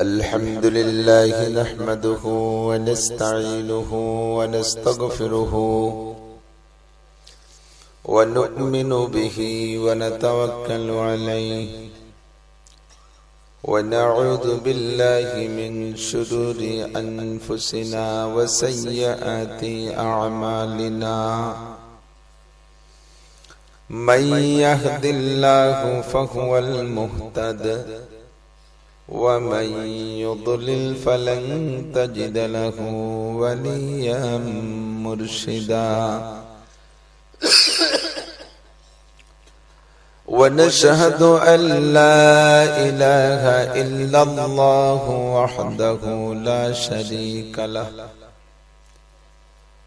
الحمد لله نحمده ونستعينه ونستغفره ونؤمن به ونتوكل عليه ونعوذ بالله من شرور أنفسنا وسيئات أعمالنا من يهد الله فهو المهتد ومن يضلل فلن تجد له وليا مرشدا. ونشهد أن لا إله إلا الله وحده لا شريك له.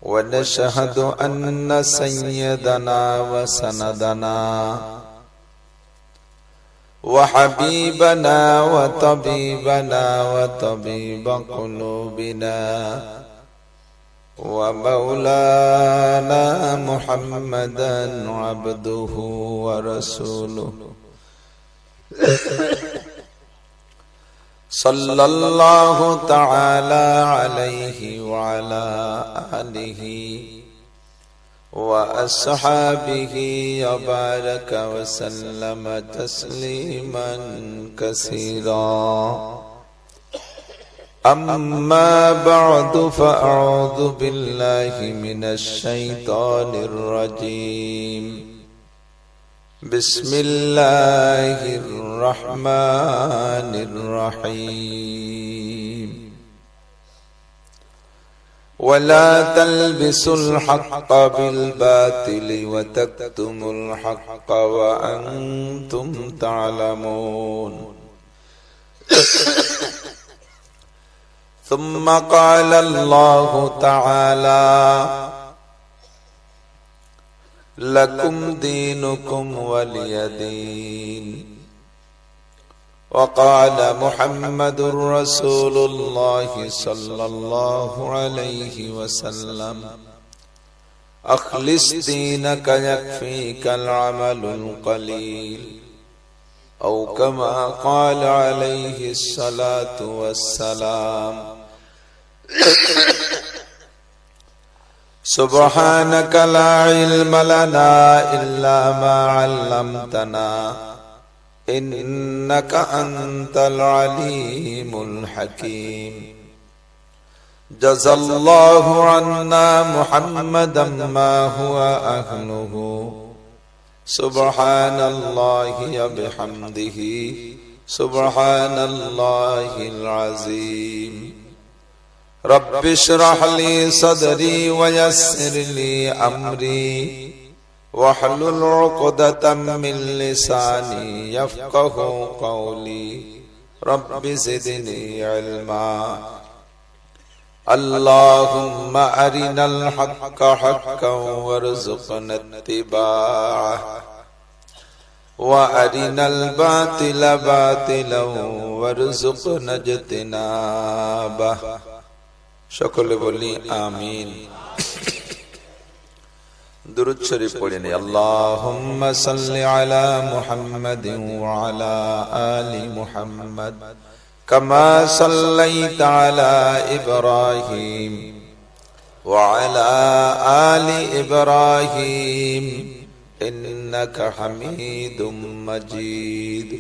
ونشهد أن سيدنا وسندنا وحبيبنا وطبيبنا وطبيب قلوبنا ومولانا محمدا عبده ورسوله. صلى الله تعالى عليه وعلى آله وأصحابه وبارك وسلم تسليما كثيرا. أما بعد فأعوذ بالله من الشيطان الرجيم. بسم الله الرحمن الرحيم. ولا تلبسوا الحق بالباطل وتكتموا الحق وأنتم تعلمون. ثم قال الله تعالى لكم دينكم ولي دين. وقال محمد رسول الله صلى الله عليه وسلم أخلص دينك يكفيك العمل القليل. أو كما قال عليه الصلاة والسلام سبحانك لا علم لنا إلا ما علمتنا. إنك أنت العليم الحكيم. جزى الله عنا محمدا ما هو أهله. سبحان الله بحمده سبحان الله العظيم. رب اشرح لي صدري ويسر لي أمري. واحلل عقدة من لساني يفقه قولي رب زدني علما اللهم أرنا الحق حقا وارزقنا اتباعه وأرنا الباطل باطلا وارزقنا اجتنابه সকলে বলি আমিন درود شریف پڑھنے۔ اللهم صل على محمد وعلى آل محمد كما صليت على إبراهيم وعلى آل إبراهيم إنك حميد مجيد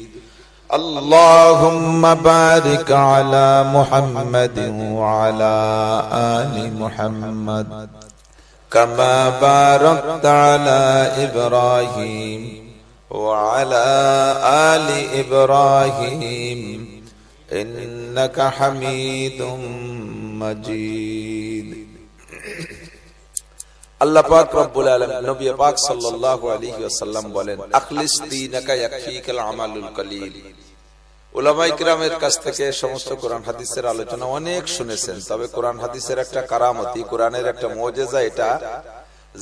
اللهم بارك على محمد وعلى آل محمد كما باركت على إبراهيم وعلى آل إبراهيم إنك حميد مجيد আল্লাহ পাক রব্বুল আলামিন নবী পাক সাল্লাল্লাহু আলাইহি ওয়াসাল্লাম বলেন আখলিস দীনাকা ইয়াকফিকাল আমালুল কলিল ওলামাই কিরামের কাছ থেকে সমস্ত কোরআন হাদিসের আলোচনা অনেক শুনেছেন। তবে কোরআন হাদিসের একটা কারামতি, কোরআনের একটা মজেজা এটা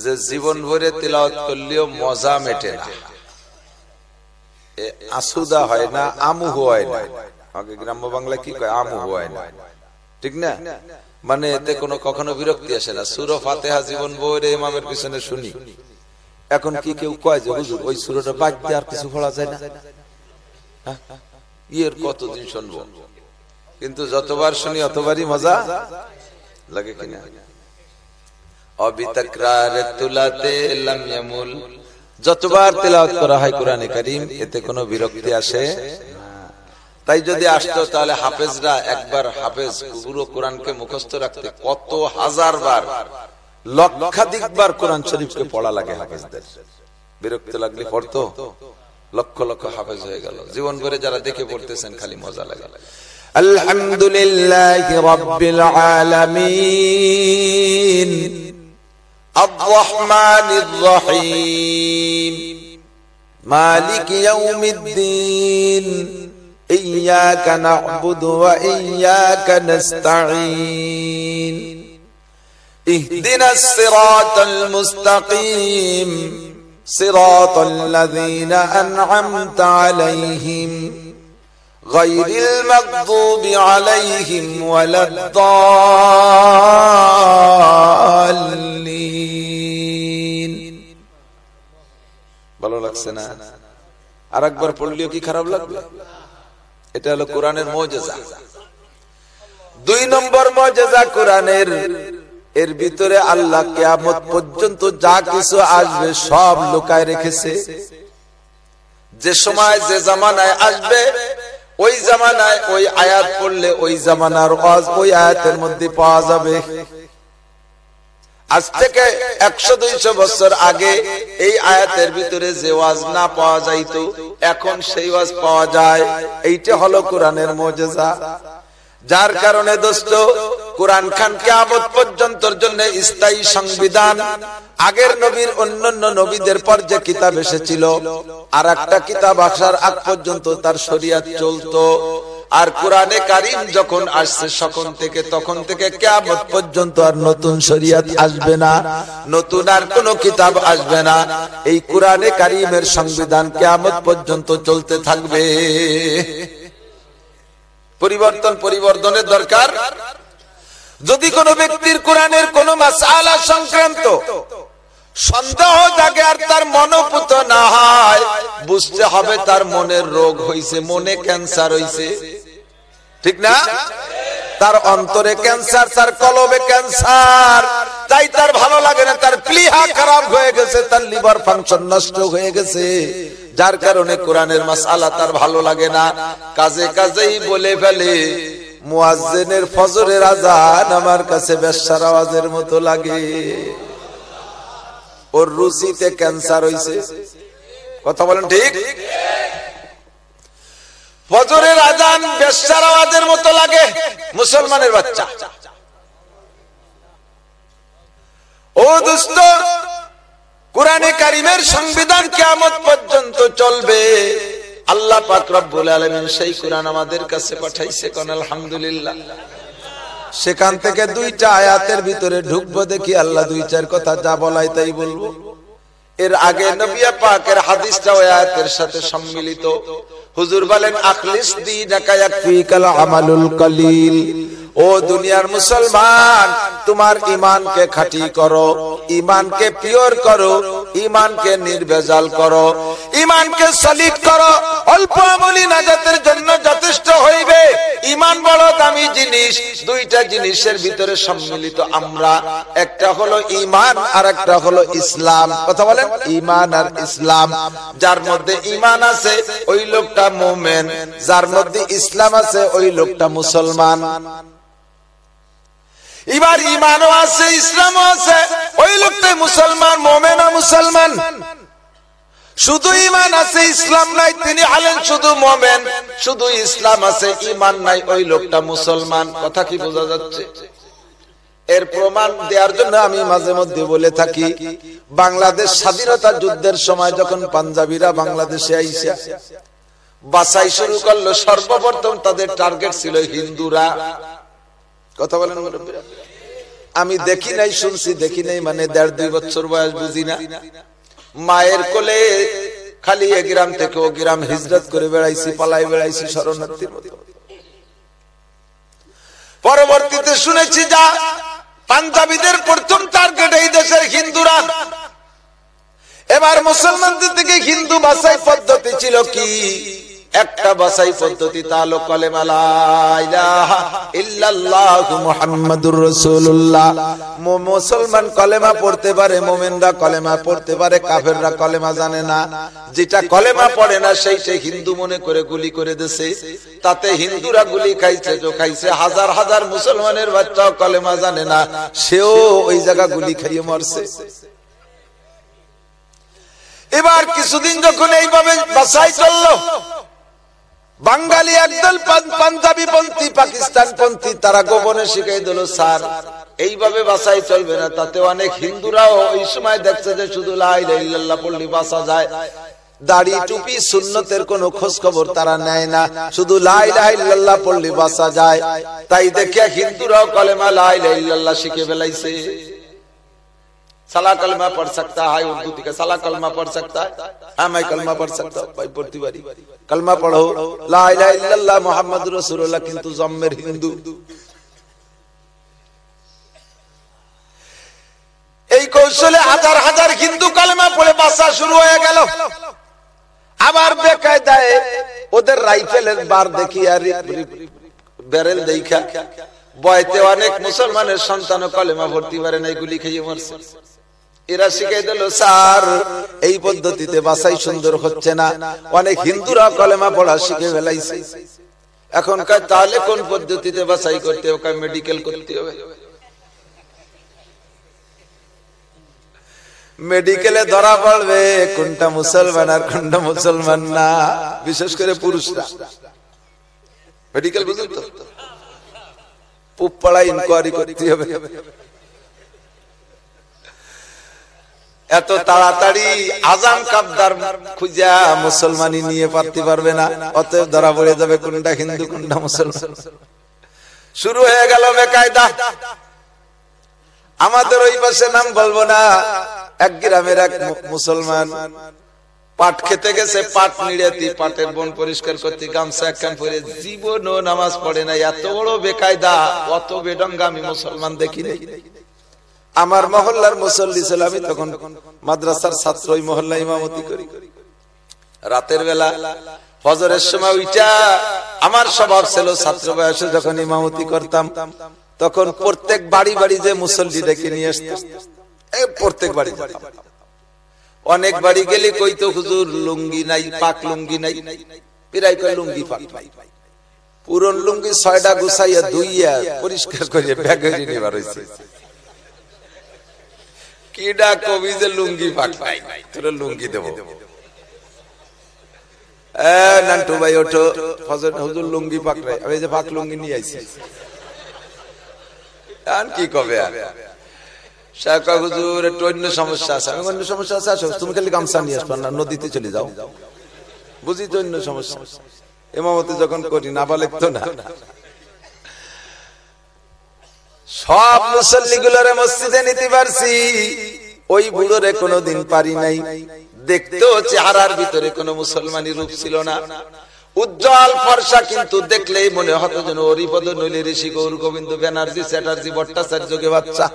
যে জীবন ভরে তিলাওয়াত করলেও মজা মেটে না। আসুদা হয় না, আমু হয় না। আমাকে গ্রাম্য বাংলা কি কয়? আমু হয় না। ঠিক না? মানে এতে কোনো কখনো বিরক্তি আসে না। সুর ফাতেহা জীবন বইরে ইমামের পিছনে শুনি। এখন কি কেউ কয় যে, হুজুর, ওই সুরটা বাদ দিয়ে আর কিছু পড়া যায় না? ইয়ের কতদিন শুনব? কিন্তু যতবার শুনি অতবারই মজা লাগে কিনা? অবিতক্রার তুলাতে লাম যতবার তেলাওয়াত করা হয় কোরআনে কারীম, এতে কোনো বিরক্তি আসে তাই যদি আসতো, তাহলে হাফেজরা একবার হাফেজ পুরো কোরআনকে মুখস্থ রাখতে কত হাজার বার, লক্ষাধিক বার কোরআন শরীফকে পড়া লাগে হাফেজদের। বিরক্ত লাগলে পড়তো? লক্ষ লক্ষ হাফেজ হয়ে গেল জীবন ভরে যারা দেখে পড়তেছেন খালি মজা লাগে الحمد لله رب العالمين الرحمن الرحيم مالك يوم الدين إياك نعبد وإياك نستعين اهدنا الصراط المستقيم صراط الذين أنعمت عليهم غير المغضوب عليهم ولا الضالين ভালো লাগছে না আর একবার পড়লেও কি খারাপ লাগবে এটা হলো কোরআনের মজেজা দুই নম্বর মজেজা কোরআনের এর ভিতরে আল্লাহ কিয়ামত পর্যন্ত যা কিছু আসবে সব লুকায় রেখেছে। যে সময় যে জামানায় আসবে, ওই জামানায় ওই আয়াত পড়লে ওই জামানার ওই আয়াতের মধ্যে পাওয়া যাবে। আজ থেকে একশো দুইশো বছর আগে এই আয়াতের ভিতরে যে ওয়াজ না পাওয়া যাইতো, এখন সেই ওয়াজ পাওয়া যায়। এইটা হলো কোরআনের মজেজা। যার কারণে দোস্ত, কোরআন খান কেমত পর্যন্ত জন্য স্থায়ী সংবিধান আগের নবীর অন্যান্য নবীদের পর যে কিতাব এসেছিল আর একটা কিতাব আসার আগ পর্যন্ত তার শরিয়াত চলতো। আর কোরআনে কারিম যখন আসছে সকন থেকে, তখন থেকে কেমত পর্যন্ত আর নতুন শরিয়াত আসবে না, নতুন আর কোন কিতাব আসবে না। এই কোরআনে কারিমের সংবিধান কেয়ামত পর্যন্ত চলতে থাকবে। পরিবর্তন পরিবর্তনের দরকার। যদি কোন ব্যক্তির কোরআনের কোন মাসালা সংক্রান্ত সন্দেহ জাগে আর তার মনোপুত না হয়, বুঝতে হবে তার মনের রোগ হইছে, মনে ক্যান্সার হইছে। ঠিক না? তার অন্তরে ক্যান্সার, তার কলবে ক্যান্সার, তাই তার ভালো লাগে না, তার প্লিহা খারাপ হয়ে গেছে, তার লিভার ফাংশন নষ্ট হয়ে গেছে। যার কারণে কোরআনের মাসালা তার ভালো লাগে না। কাজে কাজেই বলে ফেলে, মুয়াজ্জিনের ফজরের আজান আমার কাছে বেশ্যার আওয়াজের মতো লাগে। ওর রুচিতে ক্যান্সার হইছে। কথা বলেন ঠিক? ফজরের আজান বেশ্যার আওয়াজের মতো লাগে, মুসলমানের বাচ্চা। ও দুস্থ কোরআনে কারিমের সংবিধান কেমন পর্যন্ত চলবে। আল্লাহ পাক রব্বুল আলামিন সেই কোরআন আমাদের কাছে পাঠাইছে কোন, আলহামদুলিল্লাহ। সেখান থেকে দুইটা আয়াতের ভিতরে ঢুকবো দেখি আল্লাহ দুই চার কথা যা বলাই তাই বলব। এর আগে নবিয়া পাকের হাদিসটা ওই আয়াতের সাথে সম্মিলিত। হুজুর বলেন, আখলিস দীনাকা ইয়াকফিকাল আমালুল কলিল। ও দুনিয়ার মুসলমান, তোমার ইমানকে খাঁটি করো ইমানকে পিওর করো ইমানকে নির্ভেজাল করো ইমানকে সলিড করো। অল্প আমলি নাজাতের জন্য যথেষ্ট হইবে। ইমান বড় দামি জিনিস, দুইটা জিনিসের ভিতরে সম্মিলিত আমরা। একটা হলো ইমান আর একটা হলো ইসলাম। কথা বলেন? ইমান আর ইসলাম। যার মধ্যে ইমান আছে, ওই লোকটা মোমেন, যার মধ্যে ইসলাম আছে, ওই লোকটা মুসলমান। এবার ইমানও আছে, ইসলামও আছে, ওই লোকটাই মুসলমান মোমেনা মুসলমান। শুধু ইমান আছে, ইসলাম নাই, তিনি হলেন শুধু মোমেন। শুধু ইসলাম আছে ইমান নাই, ওই লোকটা মুসলমান। কথা কি বোঝা যাচ্ছে? এর প্রমাণ দেওয়ার জন্য আমি মাঝে মধ্যে বলে থাকি, বাংলাদেশ স্বাধীনতা যুদ্ধের সময় যখন পাঞ্জাবিরা বাংলাদেশে আইসা বাসাই শুরু করল, সর্বপ্রথম তাদের টার্গেট ছিল হিন্দুরা। কথা বলেন আমি দেখি নাই, শুনছি, দেখি নাই মানে দেড় দুই বছর বয়স, বুঝি না। মায়ের কোলে খালি এ গ্রাম থেকে ও গ্রাম হিজরত করে বেড়াইছি, পালাই বেড়াইছি, শরণার্থীর মতো। পরবর্তীতে শুনেছি যা, পাঞ্জাবিদের প্রথম টার্গেট এই দেশের হিন্দুরা। এবার মুসলমানদের থেকে হিন্দু ভাষায় পদ্ধতি ছিল কি? একটা বাসাই পদ্ধতি তা হলো কলেমা, লা ইলাহা ইল্লাল্লাহু মুহাম্মাদুর রাসূলুল্লাহ। মু- মুসলমান কলেমা পড়তে পারে, মুমিনরা কলেমা পড়তে পারে, কাফেররা কলেমা জানে না। যেটা কলেমা পড়ে না, সেইটা হিন্দু মনে করে গুলি করে দেছে। তাতে হিন্দুরা গুলি খাইছে খাইছে। হাজার হাজার মুসলমানের বাচ্চাও কলেমা জানে না, সেও ওই জায়গা গুলি খাইয়ে মরছে। এবার কিছুদিন যখন এইভাবে বাসাই চলল বাঙালি একদল পাঞ্জাবি পন্থী পাকিস্তান পন্থী তারা গোপনে শিখাই দিল, স্যার, এইভাবে বাসায় চলবে না। তাতে অনেক হিন্দুরাও ওই সময় দেখছে যে শুধু লাই লাইল্লাহ পল্লী বাসা যায়। দাড়ি, টুপি, সুন্নতের কোন খোঁজ খবর তারা নেয় না। শুধু লাই লাইল্লাহ পল্লী বাসা যায়। তাই দেখে হিন্দুরাও কলেমা লাই লাইল্লাহ শিখে ফেলাইছে। सला कलमा पढ़ सकता है उर्दू का सला कलमा पढ़ सकता है हाँ मैं कलमा पढ़ सकता हूँ भाई पढ़ती बारी कलमा पढ़ो ला इलाहा इल्लल्लाह मोहम्मद रसूलुल्लाह किंतु जम्मेर हिंदू এই কৌশলে হাজার হাজার হিন্দু কালেমা পড়ে বাসা শুরু হয়ে গেল আবার বেকায়দায় ওদের রাইফেলের বার দেখি আর ব্যারেল দেখা বয়তে অনেক মুসলমানের সন্তান কলেমা ভর্তি পারে না এগুলি খেয়ে মরছে এরা শিখাই দিল, স্যার, এই পদ্ধতিতে বাসাই সুন্দর হচ্ছে না। অনেক হিন্দুরা কলেমা পড়া শিখে ফেলাইছে। এখনকার তাহলে কোন পদ্ধতিতে বাসাই করতে হবে? মেডিকেল করতে হবে? মেডিকেলে ধরা পড়বে, কোনটা মুসলমান আর কোনটা মুসলমান না, বিশেষ করে পুরুষরা। মেডিকেল বুঝুন তো পুপাড়া ইনকোয়ারি করতে হবে। এত তাড়াতাড়ি আজান কাবদার খুঁজা মুসলমানি নিয়ে পারতে পারবে না। অতএব ধরা পড়ে যাবে কোনটা হিন্দু, কোনটা মুসলমান। শুরু হয়ে গেল বেকায়দা। আমাদের ওই পাশে নাম বলব না, এক গ্রামের এক মুসলমান পাট খেতে গেছে, পাট নিড়েতি পাটের বন পরিষ্কার করতে গামছা একখান পরে জীবনও নামাজ পড়ে না। এত বড় বেকায়দা, অত বেডঙ্গা আমি মুসলমান দেখি দেখিনি আমার মহল্লার মুসল্লি ছিল আমি তখন মাদ্রাসার ছাত্র, ওই মহল্লা ইমামতি করি। রাতের বেলা ফজরের সময় উইটা আমার স্বভাব ছিল ছাত্র বয়সে যখন ইমামতি করতাম, তখন প্রত্যেক বাড়ি বাড়ি যে মুসল্লি ডেকে নিয়ে আসতাম। এই প্রত্যেক বাড়ি। অনেক বাড়ি গেলে কইতো হুজুর, লুঙ্গি নাই, পাক লুঙ্গি নাই পিরাই কয় লুঙ্গি পাক নাই। পুরন লুঙ্গি ছয়টা গুছাইয়া ধুইয়া পরিষ্কার করিয়া ব্যাগে নিবার হয়েছে কিডা কবি যে লুঙ্গি তোরা লুঙ্গি দেব। নান্টু ভাই, ওঠো। ফজর হুজুর লুঙ্গি আমি যে পাক লুঙ্গি নিয়ে আইছি। আর কি কবে আর? শাহ হুজুর, একটু অন্য সমস্যা আছে। আমি অন্য সমস্যা আছে আসো তুমি খালি গামছা নিয়ে আসবা না, নদীতে চলে যাও। বুঝি তো অন্য সমস্যা। এমামতি যখন করি না বলে তো না। সব মুসল্লি গুলোরে মসজিদে নিতে পারছি ওই বুড়োরে কোনোদিন পারি নাই। দেখতেও চেহারার ভিতরে কোনো মুসলমানি রূপ ছিল না। উজ্জ্বল ফর্সা কিন্তু দেখলেই মনে হতো যেন হরিপদ নইলে ঋষি গৌর গোবিন্দ ব্যানার্জি, চ্যাটার্জি ভট্টাচার্যকে বাচ্চা।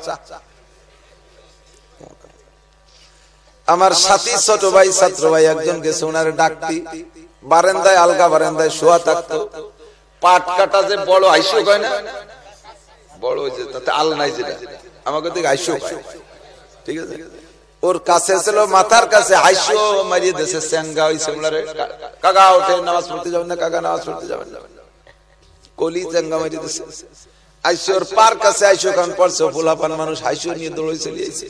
আমার সাথী ছোট ভাই, ছাত্র ভাই একজন গেছে ওনারে ডাকতি। বারান্দায়, আলগা বারান্দায় শোয়া থাকতো। পাট কাটা যে বড় আইসো কয় না? বড় যে তাতে আল নাই যেটা। আমাকে ঠিক আছে? ওর কাছে ছিল মাথার কাছে আইসো মারিয়ে দেশে স্যাঙ্গা ওই সেমলারে। কাকা ওঠে, নামাজ পড়তে যাবেন না, কাকা নামাজ পড়তে যাবেন না। কলি চ্যাঙ্গা মারিয়ে দেশে আইসো ওর পার কাছে আইসো কারণ পড়ছে ফুলাপান মানুষ আইসো নিয়ে দৌড়ে চলে আইছে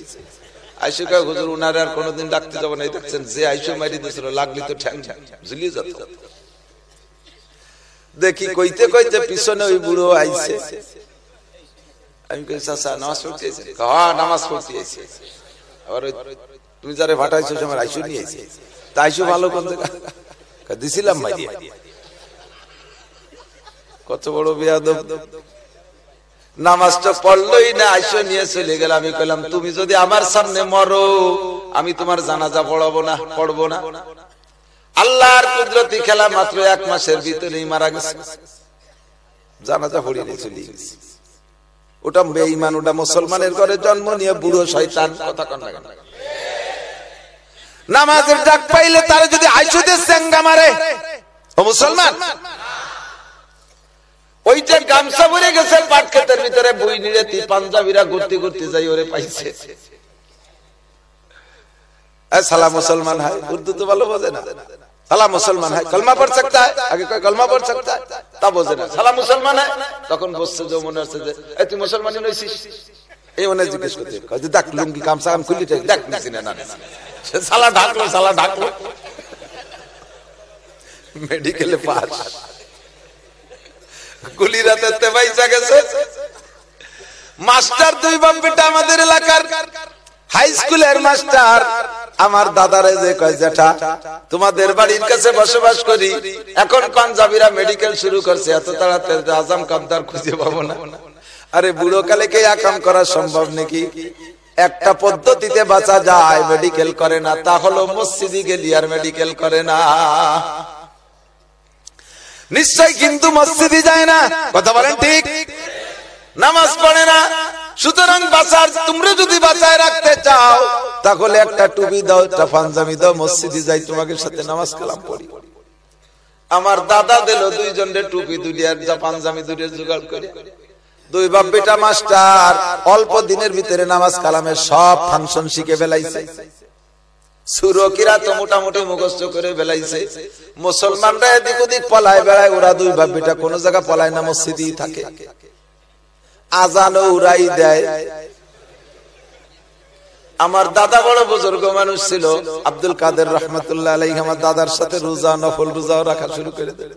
আইসো কে হুজুর, উনারে আর কোনোদিন ডাকতে যাব না। দেখছেন, যে আইসো মারিয়ে দিয়েছিল, লাগলি তো ঠ্যাং ঠ্যাং, ঝুলিয়ে যেত। দেখি, কইতে কইতে পিছনে ওই বুড়ো আইছে। আমি কই চাচা নামাজ পড়তে আইছে হ্যাঁ নামাজ পড়তে আইছে আবার তুমি যারে ভাটাইছো আমার আইসো নিয়ে আইছে তা আইসো ভালো কোন দিছিলাম মাইরিয়া কত বড় বেয়াদব। নামাজটা পড়লই না আইসো নিয়ে চলে গেল। আমি কইলাম, তুমি যদি আমার সামনে মরো, আমি তোমার জানাজা পড়াবো না, পড়ব না। আল্লাহর কুদরতি খেলা মাত্র এক মাসের ভিতরেই মারা গেছে। জানাজা পড়িয়ে চলে গেছে। ওটা বেঈমান, ওটা মুসলমানের ঘরে জন্ম নিয়ে বুড়ো শয়তান, কথা কন নামাজের ডাক পাইলে তারা যদি আইসুদের চেঙ্গা মারে, ও মুসলমান? ওইটা গামছা ভরে গেছে পাট ক্ষেতের ভিতরে বই নিয়ে পাঞ্জাবিরা ঘুরতে ঘুরতে যাই, ওরে পাইছে। মুসলমান হয়, উর্দু তো ভালো বোঝে না। সালা মুসলমান হয়, কলমা পড় সকতা হয়, আগে কয় কলমা পড় সকতা হয়, তা বোঝে না। সালা মুসলমান হয়, তখন বসছে যে মনে আছে যে, এ, তুই মুসলমানই নইছিস এই মনে জিজ্ঞেস করতে, কয় যে, দেখ, লুঙ্গি গামছা আম খুলি তুই দেখ নিছিস না না সে সালা ঢাকলো সালা ঢাকলো। মেডিকেলে পাস। গুলি রাতে তে তেবাইসা গেছে। মাস্টার দুই বাম বেটা আমাদের এলাকার, হাই স্কুলের মাস্টার। আমার দাদারে যে কয়, জেঠা, তোমাদের বাড়ির কাছে বসবাস করি, এখন পাঞ্জাবিরা মেডিকেল শুরু করছে, এত তাড়াতাড়ি আজম কামদার খুঁজে পাবো না। আরে, বুড়ো কালে কে কাম করা সম্ভব নাকি? একটা পদ্ধতিতে বাঁচা যায় মেডিকেল করে না, তা হলো মসজিদি গেলি আর মেডিকেল করে না। নিশ্চয় কিন্তু মসজিদে যায় না, কথা বলেন ঠিক? নামাজ পড়ে না সুতরাং বাঁচার তোমরা যদি বাঁচায় রাখতে চাও, তাহলে একটা টুপি দাও, একটা পাঞ্জাবি দাও, মসজিদে যাই, তোমাকে সাথে নামাজ কালাম পড়ি। আমার দাদা দিল দুইজনের টুপি দুলিয়ার পাঞ্জাবি দুলিয়ার জোগাড় করে। দুই বাপ বেটা মাস্টার, অল্প দিনের ভিতরে নামাজ কালামের সব ফাংশন শিখে ফেলাইছে। সুরকিরা তো মোটামুটি মুখস্থ করে বেলাইছে মুসলমানরা এদিক ওদিক পলায় বেড়ায়, ওরা দুই বাপ বেটা কোন জায়গা পলায় না, মসজিদই থাকে। উড়াই দেয়। আমার দাদা বড় বুজুর্গ মানুষ ছিল, আব্দুল কাদের রহমতুল্লাহ আমার দাদার সাথে রোজা, নফল রোজাও রাখা শুরু করে দেয়।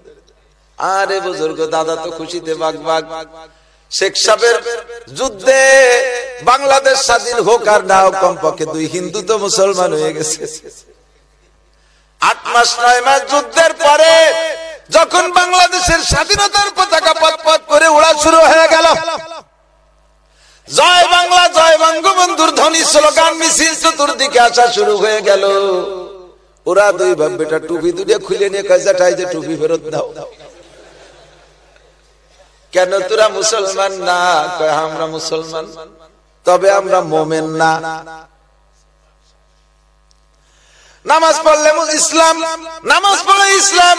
আরে বুজুর্গ, দাদা তো খুশিতে বাগ বাগ শেখ যুদ্ধে বাংলাদেশ স্বাধীন হোক আর না হোক, কমপক্ষে দুই হিন্দু তো মুসলমান হয়ে গেছে। আট মাস, নয় মাস যুদ্ধের পরে যখন বাংলাদেশের স্বাধীনতার পতাকা পথ পথ করে উড়া শুরু হয়ে গেল জয় বাংলা, জয় বঙ্গবন্ধুর ধ্বনি স্লোগান মিছিল চতুর্দিকে আসা শুরু হয়ে গেল। ওরা দুই ভাব বেটা টুপি দুটো খুলে নিয়ে কাজাটাই যে টুপি ফেরত দাও। কেন তোরা মুসলমান না? কয় আমরা মুসলমান। তবে আমরা মোমেন না। নামাজ পড়লে ইসলাম, নামাজ পড়লে ইসলাম,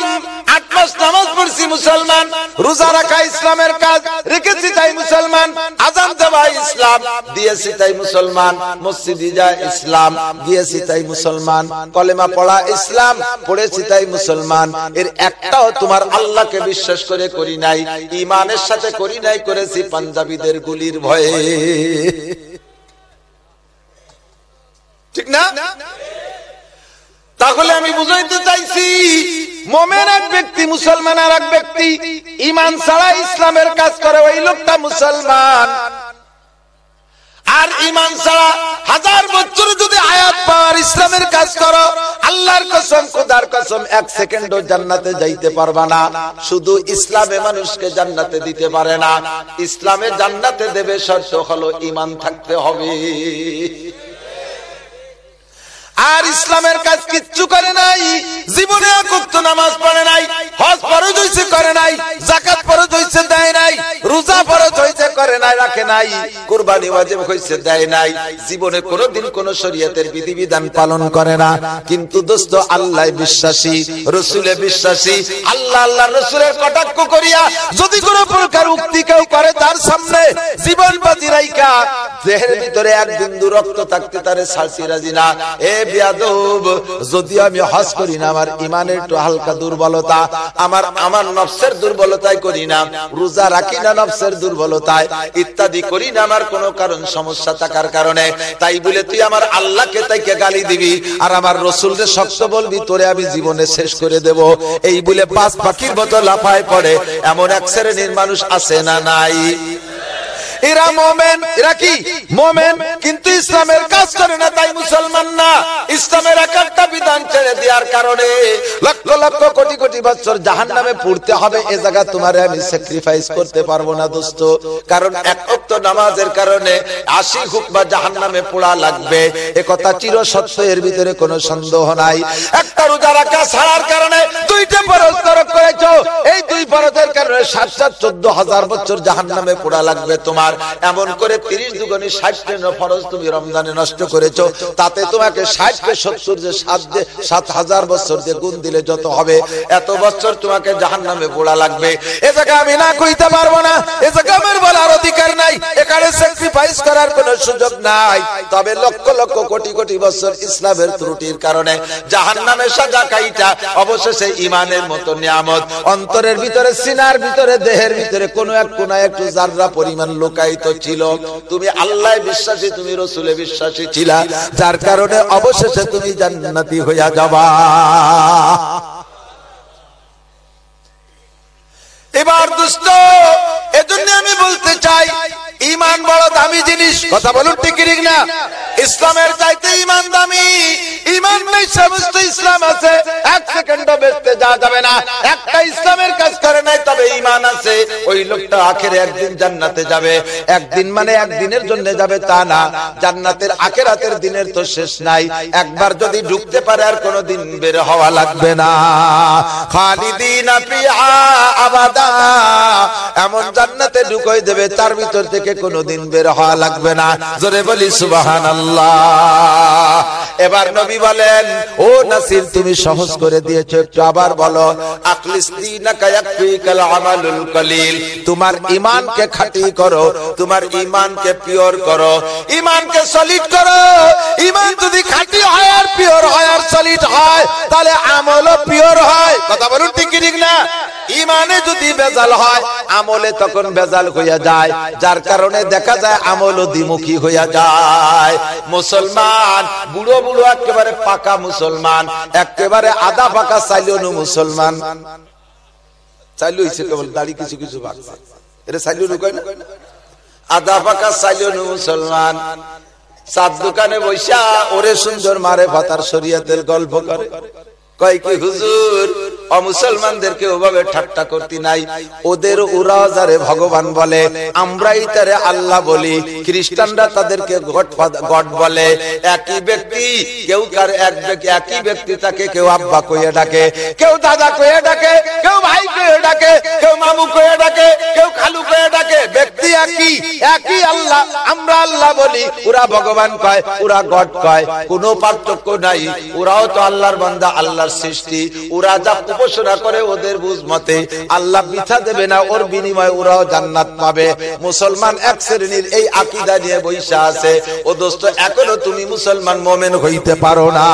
আট মাস নামাজ পড়ছি মুসলমান, রোজা রাখা ইসলামের কাজ, রেখেছি তাই মুসলমান, আজান দেওয়া ইসলাম, দিয়েছি তাই মুসলমান, মসজিদে যায় ইসলাম গিয়েছি তাই মুসলমান, কলেমা পড়া ইসলাম, পড়েছি তাই মুসলমান, এর একটাও তোমার আল্লাহকে বিশ্বাস করে করি নাই ইমানের সাথে করি নাই, করেছি পাঞ্জাবিদের গুলির ভয়ে। ঠিক না? তাহলে আমি বুঝাইতে চাইছি, মোমেন এক ব্যক্তি, মুসলমান আর এক ব্যক্তি ইমান ছাড়া ইসলামের কাজ করে ওই লোকটা মুসলমান। আর ইমান ছাড়া হাজার বছর যদি আয়াত পাওয়ার ইসলামের কাজ করো, আল্লাহর কসম, খোদার কসম, এক সেকেন্ডও জান্নাতে যাইতে পারবা না। শুধু ইসলামে মানুষকে জান্নাতে দিতে পারে না। ইসলামে জান্নাতে দেবে শর্ত হলো ইমান থাকতে হবে। আর ইসলামের কাজ কিচ্ছু করে নাই, জীবনে একক নামাজ পড়ে নাই, হজ ফরজ হইছে করে নাই জাকাত ফরজ হইছে দেয় নাই, রোজা ফরজ হইছে করে নাই, রাখে নাই, কুরবানি ওয়াজিব হইছে দেয় নাই, জীবনে কোনোদিন কোন শরীয়তের বিধিবিধান পালন করে না। কিন্তু দোস্ত, আল্লাহ বিশ্বাসী, রসুলে বিশ্বাসী, আল্লাহ আল্লাহ রসুলের কটাক্ষ করিয়া যদি কোন প্রকার উক্তি কেউ করে তার সামনে, জীবন বাজি রাইকা দেহের ভিতরে এক বিন্দু রক্ত থাকতে তারে ছাড়ছি রাজি না। এ যদি আমি হজ করি না, আমার ইমানের একটু হালকা দুর্বলতা, আমার আমার নফসের দুর্বলতায় করি না, রোজা রাখি না নফসের দুর্বলতায়, ইত্যাদি করি না, আমার কোনো কারণ সমস্যা থাকার কারণে। তাই বলে তুই আমার আল্লাহকে তাইকে গালি দিবি, আর আমার রসুলকে শক্ত বলবি, তোরে আমি জীবনে শেষ করে দেব। এই বলে পাঁচ পাখির মতো লাফায় পড়ে, এমন এক শ্রেণির মানুষ আছে না নাই? এরা মোমেন, এরা কি? মোমেন কিন্তু ইসলামের কাজ করে না, তাই মুসলমান না। ইসলামের এক একটা বিধান ছেড়ে দেওয়ার কারণে লক্ষ লক্ষ কোটি কোটি বছর জাহান নামে পড়তে হবে, এ জায়গা তোমার আমি স্যাক্রিফাইস করতে পারব না, দোস্ত। কারণ এক অক্ত নামাজের কারণে আশি হুক বা জাহান নামে পোড়া লাগবে। এ কথা চির সত্য, এর ভিতরে কোনো সন্দেহ নাই। একটা রোজা রাখা ছাড়ার কারণে দুইটা ফরজ তরক করেছ। এই দুই ফরজের কারণে সাত সাত চোদ্দ হাজার বছর জাহান নামে পোড়া লাগবে তোমার। এমন করে তিরিশ দুগুণি ষাট ফরজ তুমি রমজানে নষ্ট করেছ। তাতে তোমাকে ষাট কে সত্তর যে সাত যে সাত হাজার বছর যে গুণ দিলে যত হবে, এত বছর তোমাকে জাহান নামে পোড়া লাগবে। এ জায়গা আমি না কইতে পারব না, এ জায়গা আমার বলার অধিকার নাই, এখানে স্যাক্রিফাইস করার কোনো সুযোগ নাই। তবে লক্ষ লক্ষ কোটি কোটি বছর ইসলামের ত্রুটির কারণে জাহান নামে সাজা কাইটা অবশেষে ইমানের মতো নিয়ামত। অন্তরের ভিতরে সিনার ভিতরে দেহের ভিতরে কোনো এক কোনায় একটু জাররা পরিমাণ লুকায়িত ছিল। তুমি আল্লাহ বিশ্বাসী, তুমি রসুলে বিশ্বাসী ছিলা। যার কারণে অবশেষে তুমি জান্নাতি হইয়া যাবা। এবার দুষ্ট, এজন্য আমি বলতে চাই ইমান বড় দামি জিনিস, কথা বলুন ঠিক ঠিক না ইসলামের চাইতে ইমান দামি ইমান নেই, সমস্ত ইসলাম আছে। এক সেকেন্ডও বেচতে যাওয়া যাবে না। একটা ইসলামের কাজ করে নাই, তবে ইমান আছে। ওই লোকটা আখেরে একদিন জান্নাতে যাবে। একদিন মানে একদিনের জন্য যাবে তা না। জান্নাতের আখেরাতের দিনের তো শেষ নাই। একবার যদি ঢুকতে পারে, আর কোনো দিন বের হওয়া লাগবে না। খালিদিন আবাদা এমন জান্নাতে ঢুকাই দেবে, তার ভিতর থেকে কোনোদিন বের হওয়া লাগবে না। জোরে বলি সুবাহান এবার নবী বলেন, ও নাসির, তুমি সহজ করে দিয়েছ, একটু আবার বলো তোমার ঈমানকে খাঁটি করো, তোমার ঈমানকে পিওর করো। ঈমানকে সলিড করো। ঈমান যদি খাঁটি হয় আর পিওর হয় আর সলিড হয়, তাহলে আমলও পিওর হয়। কথা বলুন ঠিক না? ইমানে যদি বেজাল হয়, আমলে তখন বেজাল হইয়া যায়। যার কারণে দেখা যায় আমল দ্বিমুখী হইয়া যায়। মুসলমান, বুড়ো বুড়ো একেবারে পাকা মুসলমান, একেবারে আদা পাকা চাইলেও মুসলমান। চাইলেও হইছে কেবল দাড়ি কিছু কিছু বাড়ছে এটা চাইলেও না আদা পাকা চাইলেও মুসলমান। চার দোকানে বৈশা ওরে সুন্দর মারে ভাতার শরিয়াতের গল্প করে। কয় কি হুজুর অমুসলমানদেরকে ওভাবে ঠাট্টা করতে নাই। ওদের ওরা ভগবান বলে, আমরাই তারে আল্লাহ বলি, খ্রিস্টানরা তাদেরকে গড বলে। একই ব্যক্তি, কেউ কার এক একই ব্যক্তি তাকে কেউ আব্বা কইয়ে ডাকে, কেউ দাদা কইয়ে ডাকে, কেউ ভাই কইয়ে ডাকে, কেউ মামু কইয়ে ডাকে, কেউ খালু কইয়ে ডাকে। ব্যক্তি একই একই আল্লাহ, আমরা আল্লাহ বলি, ওরা ভগবান কয়, ওরা গড কয়, কোনো পার্থক্য নাই। ওরাও তো আল্লাহর বান্দা, আল্লাহর সৃষ্টি। ওরা যা উপাসনা করে ওদের বুঝ মতে আল্লাহ মিথা দেবে না, ওর বিনিময়ে ওরাও জান্নাত পাবে। মুসলমান এক শ্রেণির এই আকিদা নিয়ে বৈশা আছে। ও দোস্ত, এখনও তুমি মুসলমান মোমেন হইতে পারো না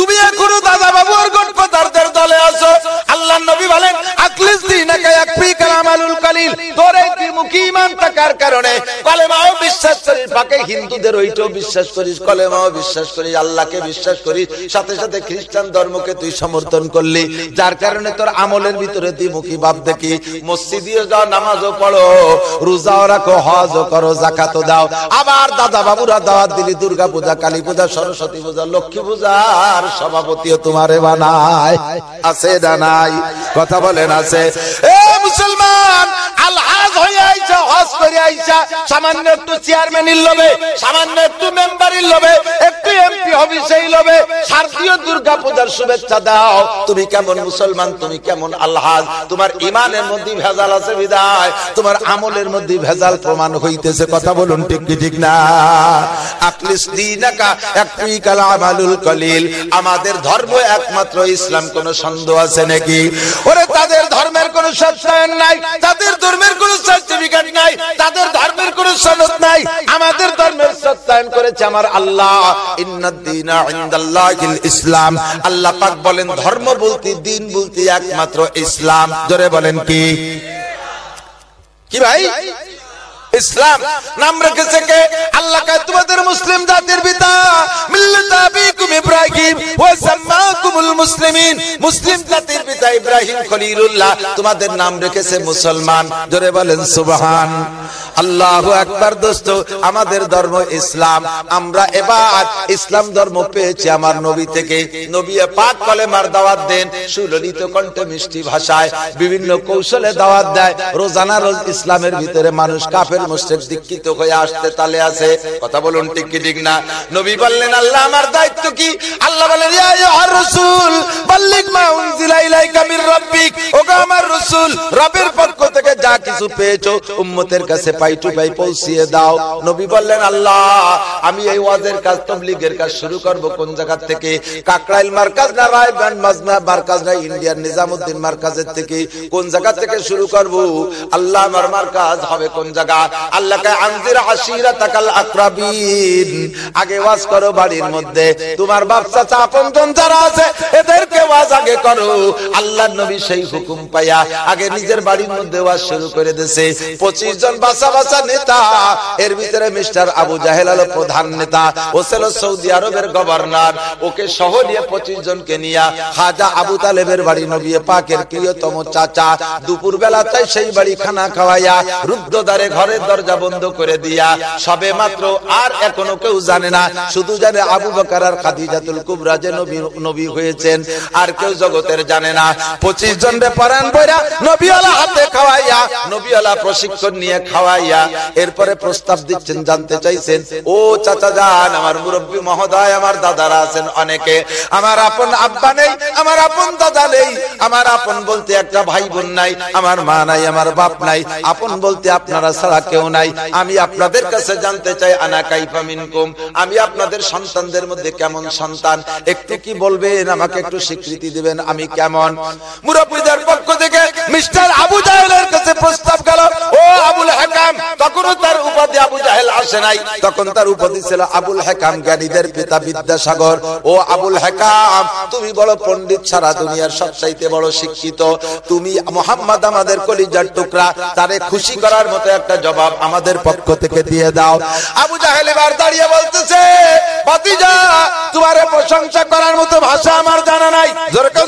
তুমি এখনও দাদা বাবু আর গণপতারদের দলে আছো? আল্লাহ নবী বলেন আকলিস দিনাকা ইয়াকফিকাল আমালুল কলিল। তোর এই ত্রিমুখী ঈমান থাকার কারণে কলেমাও বিশ্বাস করিস, বাকি হিন্দুদের ওইটাও বিশ্বাস করিস, কলেমাও বিশ্বাস করিস, আল্লাহকে বিশ্বাস করিস, সাথে সাথে খ্রিস্টান ধর্মকে তুই সমর্থন করলি। যার কারণে তোর আমলের ভিতরে দ্বিমুখী ভাব দেখি। মসজিদিও যাও, নামাজও পড়ো, রোজাও রাখো, হজও করো জাকাতও দাও। আবার দাদা বাবুরা দাওয়াত দিলি দুর্গা পূজা কালী পূজা সরস্বতী পূজা, লক্ষ্মী পূজা, আর সভাপতিও তোমারে বানায়। আছে না নাই? কথা বলেন, আছে। এ মুসলমান তোমার ইমানের মধ্যে ভেজাল তোমার আমলের মধ্যে ভেজাল প্রমাণ হইতেছে। কথা বলুন, ঠিক ঠিক না? আমালুল কলিল। আমাদের ধর্ম একমাত্র ইসলাম, কোন সন্দেহ আছে নাকি? ওরে, তাদের ধর্মের কোন সত্যায়ন নাই, তাদের ধর্মের কোন সার্টিফিকেট নাই, তাদের ধর্মের কোন সনদ নাই, আমাদের ধর্মের সত্যায়ন করেছে আমার আল্লাহ। ইসলাম। আল্লাহ পাক বলেন, ধর্ম বলতে, দিন বলতে একমাত্র ইসলাম। জোরে বলেন কি? কি ভাই? ইসলাম নাম রেখেছে কে? আল্লাহ কা তোমাদের মুসলিম জাতির পিতা মিল্লাত আবিকুম ইব্রাহিম ওয়া সাম্মাকুমুল মুসলিমিন। মুসলিম জাতির পিতা ইব্রাহিম খলিলুল্লাহ, তোমাদের নাম রেখেছে মুসলমান। জোরে বলেন, সুবহান। আল্লাহু আকবার দোস্ত, আমাদের ধর্ম ইসলাম। আমরা এবার ইসলাম ধর্ম পেয়েছি আমার নবী থেকে। নবী পাক কলেমার দাওয়াত দেন, সুললিত কণ্ঠে মিষ্টি ভাষায় বিভিন্ন কৌশলে দাওয়াত দেয়। রোজানা রোজ ইসলামের ভিতরে মানুষ কাফের মুশরিক দীক্ষিত হয়ে আসতে তালে আছে। কথা বলুন ঠিক কি ঠিক না? নবী বললেন, আল্লাহ, আমার দায়িত্ব কি? আল্লাহ বলেন ইয়া আইয়ুহার রাসূল, বাল্লিগ মা উনজিলা ইলাইকা মির রাব্বিক। ওগো আমার রাসূল, রবের পক্ষ থেকে যা কিছু পেয়েছ, উম্মতের কাছে পাই টু পাই পৌঁছিয়ে দাও। নবী বললেন, আল্লাহ, আমি এই ওয়াজের কাজ, তবলিগের কাজ শুরু করব কোন জায়গা থেকে? কাকরাইল মার্কাজ না রায়বান মাজনা, মার্কাজ না ইন্ডিয়ার নিজামউদ্দিন মার্কাজের থেকে? কোন জায়গা থেকে শুরু করব? আল্লাহ, আমার মার্কাজ হবে কোন জায়গা? আল্লাহকে আনজির আশিরা তাকাল আগে ওয়াজ করো বাড়ির মধ্যে। তোমার বাপ চাচা আপনজন যারা আছে, এদেরকে ওয়াজ আগে করো। আল্লাহর নবী সেই হুকুম আগে নিজের বাড়ির মধ্যে ওয়াজ শুরু করে দিয়েছে 25 জন বাসা বাসা নেতা, এর ভিতরে মিস্টার আবু জাহেল হলো প্রধান নেতা, ও ছিল সৌদি আরবের গভর্নর। ওকে সহ নিয়ে 25 জনকে নিয়ে খাজা আবু তালেবের বাড়ি নবী পাকের প্রিয়তম চাচা দুপুর বেলা সেই বাড়ি খানা খাওয়াইয়া রুদ্ধদ্বারে দরজা বন্ধ করে দিয়া সবে মাত্র আর এখনও কেউ জানে না, শুধু জানে আবু বকর আর খাদিজাতুল কুবরা যে নবী নবী হয়েছেন, আর কেউ জগতের জানে না। 25 জন রে পরান বইরা নবীওয়ালা হাতে খাওয়াইয়া, নবীওয়ালা প্রশিক্ষণ নিয়ে খাওয়াইয়া, এরপরে প্রস্তাব দিচ্ছেন, জানতে চাইছেন, ও চাচা যান, আমার মুরব্বী মহোদয়, আমার দাদারা আছেন অনেকে। আমার আপন আব্বা নেই, আমার আপন দাদা নেই। আমার আপন বলতে একটা ভাই বোন নাই, আমার মা নাই, আমার বাপ নাই। আপন বলতে আপনারা ছাড়া কেউ নাই। আমি আপনাদের কাছে জানতে চাই, আনা কাইফা মিনকুম। আমি আপনাদের সন্তানদের মধ্যে কেমন সন্তান? একটু কি বলবেন? আমাকে একটু স্বীকৃতি দিবেন, আমি কেমন? মুরব্বীদের পক্ষ থেকে মিস্টার আবু জাহেলের কাছে প্রস্তাব গেল। ও আবুল হাকাম, তখনও তার উপাধি আবু জাহেল আসে নাই। তখন তার উপাধি ছিল আবুল হাকাম জ্ঞানীদের পিতা বিদ্যাসাগর। ও আবুল হাকাম, তুমি বড় পণ্ডিত সারা দুনিয়ার সবচাইতে বড় শিক্ষিত। তুমি মোহাম্মদ আমাদের কলিজার টুকরা, তারে খুশি করার মতো একটা জবাব আমাদের পক্ষ থেকে দিয়ে দাও। আবু জাহেল এবার দাঁড়িয়ে বলতেছে, ভাতিজা, তোমার প্রশংসা করার মতো ভাষা আমার জানা নাই। যেরকম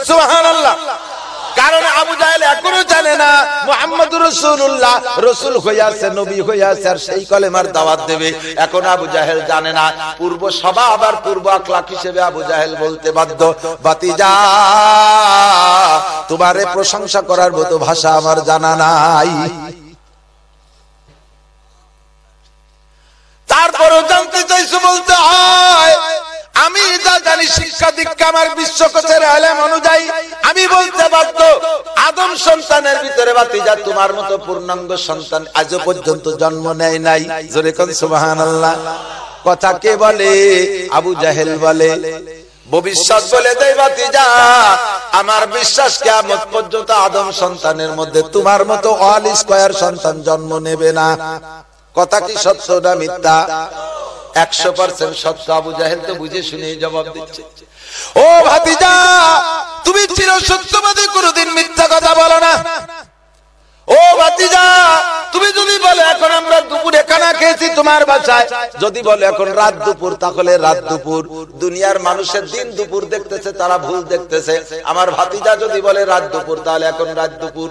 কারণ আবু জাহেল এখনও জানে না মোহাম্মদ রসুল্লাহ রসুল হইয়াছে, নবী হইয়াছে, আর সেই কলেমার দাওয়াত দেবে। এখন আবু জাহেল জানে না, পূর্ব সভা আবার পূর্ব হিসেবে আবু জাহেল বলতে বাধ্য। বাতিজা তোমারে প্রশংসা করার মতো ভাষা আমার জানা নাই। তারপরও জানতে চাইছো বলতে হয়, আমি যা জানি শিক্ষা দীক্ষা আমার বিশ্বকোষের আলেম অনুযায়ী, আমি বলতে বাধ্য, আদম সন্তানের ভিতরে বাতি যা তোমার মতো পূর্ণাঙ্গ সন্তান আজও পর্যন্ত জন্ম নেয় নাই। জোরে কোন সুবাহান আল্লাহ কথা কে বলে? আবু জাহেল বলে। ভবিষ্যৎ বলে দেয় বাতি যা আমার বিশ্বাস কেমন পর্যন্ত আদম সন্তানের মধ্যে তোমার মতো অল স্কয়ার সন্তান জন্ম নেবে না। কথা কি সত্য না মিথ্যা? একশো পার্সেন্ট সত্য। আবু জাহেল তো বুঝে শুনে জবাব দিচ্ছে। ও ভাতিজা, তুমি চির সত্যবাদী কোনদিন মিথ্যা কথা বলো না। ও ভাতিজা, তুমি যদি বলে, এখন আমরা দুপুরে খানা খেয়েছি তোমার বাসায়। যদি বলে, এখন রাত দুপুর, তাহলে রাত দুপুর। দুনিয়ার মানুষের দিন দুপুর দেখতেছে, তারা ভুল দেখতেছে। আমার ভাতিজা যদি বলে রাত দুপুর, তাহলে এখন রাত দুপুর।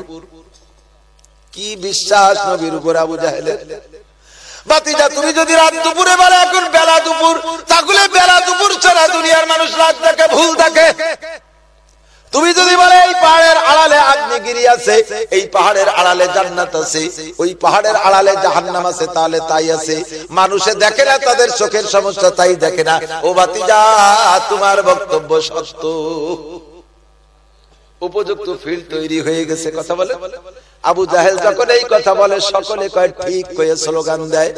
কি বিশ্বাস নবীর উপর আবু জাহেলের? বাতিজা, তুমি যদি রাত দুপুরে বলে, এখন বেলা দুপুর, তাহলে বেলা দুপুর ছাড়া দুনিয়ার মানুষ রাত দেখে, ভুল দেখে। তুমি যদি বলে, এই পাহাড়ের আড়ালে আগ্নেগিরি আছে, এই পাহাড়ের আড়ালে জান্নাত আছে, ওই পাহাড়ের আড়ালে জাহান্নাম আছে, তাহলে তাই আছে। মানুষে দেখে না, তাদের চোখের সমস্যা তাই দেখে না। ও বাতিজা, তোমার বক্তব্য সত্য। উপযুক্ত ফিল্ড তৈরি হয়ে গেছে, কথা বলে। আবু জাহেল যখন এই কথা বলে, সকলে কয়, ঠিক কয়ে স্লোগান দেয়।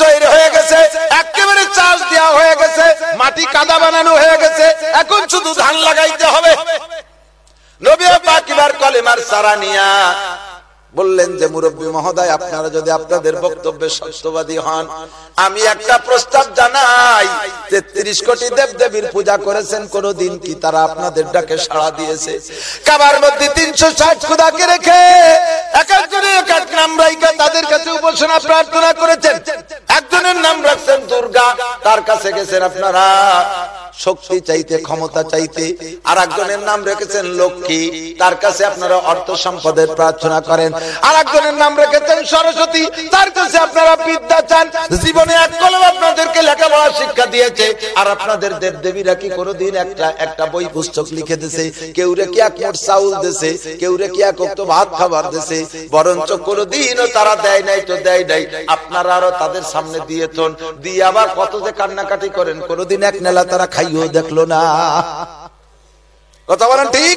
তৈরি হয়ে গেছে, একেবারে চাষ দেওয়া হয়ে গেছে, মাটি কাদা বানানো হয়ে গেছে, এখন শুধু ধান লাগাইতে হবে। নবী পাক এবার কলেমার সারা নিয়া বললেন যে মুরব্বী মহোদয়, আপনারা যদি আপনাদের বক্তব্যে সত্যবাদী হন, আমি একটা প্রস্তাব জানাই। তেত্রিশ কোটি দেব দেবীর পূজা করেছেন, কোনদিন কি তারা আপনাদের ডাকে সাড়া দিয়েছে? কাবার মধ্যে তিনশো ষাট খুদাকে রেখে এক একজনের এক এক নাম রাইকা তাদের কাছে উপাসনা, প্রার্থনা করেছেন। একজনের নাম রাখছেন দুর্গা, তার কাছে গেছেন আপনারা। শক্তি চাইতে, ক্ষমতা চাইতে আর একজনের নাম রেখেছেন লক্ষ্মী। তার কাছে আপনারা অর্থ সম্পদের প্রার্থনা করেন। আর একজনের নাম রেখেছেন সরস্বতী। তার কাছে আপনারা বিদ্যা চান। জীবনে এক কলম আপনাদেরকে লেখাপড়া শিক্ষা দিয়েছে। আর আপনাদের দেব দেবীরা কি কোনোদিন একটা একটা বই পুস্তক লিখে দিছে? কেউ রে কি এক মোট চাউল দিছে? কেউ রে কি এক তো ভাত খাবার দিছে? বরঞ্চ কোনোদিনও তারা দেয় নাই তো দেয় নাই। আপনারা আরও তাদের সামনে দিয়েছেন দিয়ে আবার কত যে কান্নাকাটি করেন, কোনোদিন এক নেলা তারা খাইও দেখল না। কথা বলেন ঠিক?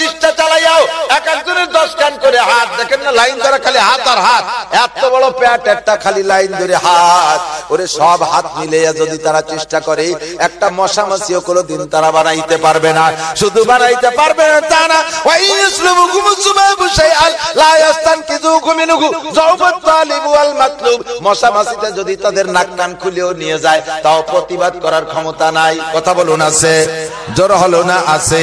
চেষ্টা চালাইয়াও এক একজনের দশ কান করে হাত। দেখেন না, লাইন ধরে খালি হাত আর হাত। এত বড় প্যাট, একটা খালি লাইন ধরে হাত। ওরে, সব হাত মিলে যদি তারা চেষ্টা করে, একটা মশা মাছিও কোনোদিন তারা বানাইতে পারবে না। শুধু বানাইতে পারবে না তা না। ওয়াই ইসলামুকুম সুবাবু শাইআন, লা ইয়াস্তানকিযুকুম মিনহু। যাওবাত তালিব ওয়াল মাতলুব। মশা মাছিতে যদি তাদের নাক কান খুলেও নিয়ে যায়, তাও প্রতিবাদ করার ক্ষমতা নাই। কথা বলুন আছে? জোর হলো না আছে?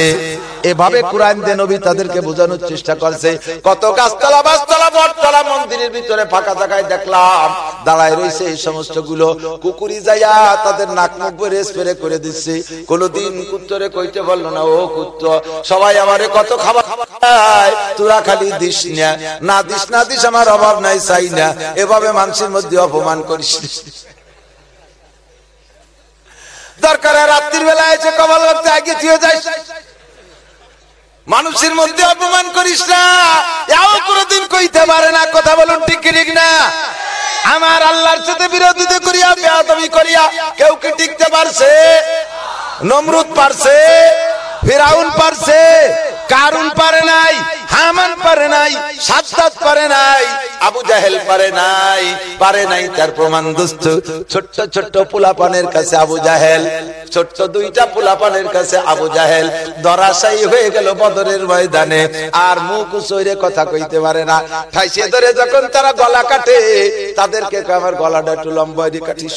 এভাবে কোরআন দিয়ে নবী তাদেরকে বোঝানোর চেষ্টা করছে। কত গাছতলা, বাসতলা, বটতলা, মন্দিরের ভিতরে ফাঁকা জায়গায় দেখলাম। দাঁড়ায় রয়েছে এই সমস্তগুলো কুকুরি যাইয়া তাদের নাক মুখ ভরে স্প্রে করে দিচ্ছে। কোনদিন কুত্তরে কইতে পারল না, ও কুত্ত, সবাই আমারে কত খাবার খায় তোরা খালি দিস না। না দিস না দিস, আমার অভাব নাই, চাই না। এভাবে মানুষের মধ্যে অপমান করিস। দরকার রাত্রির বেলা এসে কবল করতে আগে তুই যাইস মানুষের মধ্যে অপমান করিস না। এও কইতে পারে না, কথা বলুন ঠিক ঠিক না? আমার আল্লাহর সাথে বিরোধিতা করিয়া, বেয়াদবি করিয়া, কেউ কি টিকতে পারছে? নমরুদ পারছে? ফিরাউন পারছে, কারুন পারে নাই, হামান পারে নাই সাদ্দাত পারে নাই, আবু জাহেল পারে নাই পারে নাই তার প্রমাণ দুষ্ট। ছোট্ট ছোট্ট পোলাপানের কাছে আবু জাহেল, ছোট্ট দুইটা পোলাপানের কাছে আবু জাহেল। দরাশাই হয়ে গেল বদরের ময়দানে, আর মুখ উচরে কথা কইতে পারে না। ঠাইসে ধরে যখন তারা গলা কাটে, তাদেরকে আমার গলাটা একটু লম্বা দিয়ে কাটিস।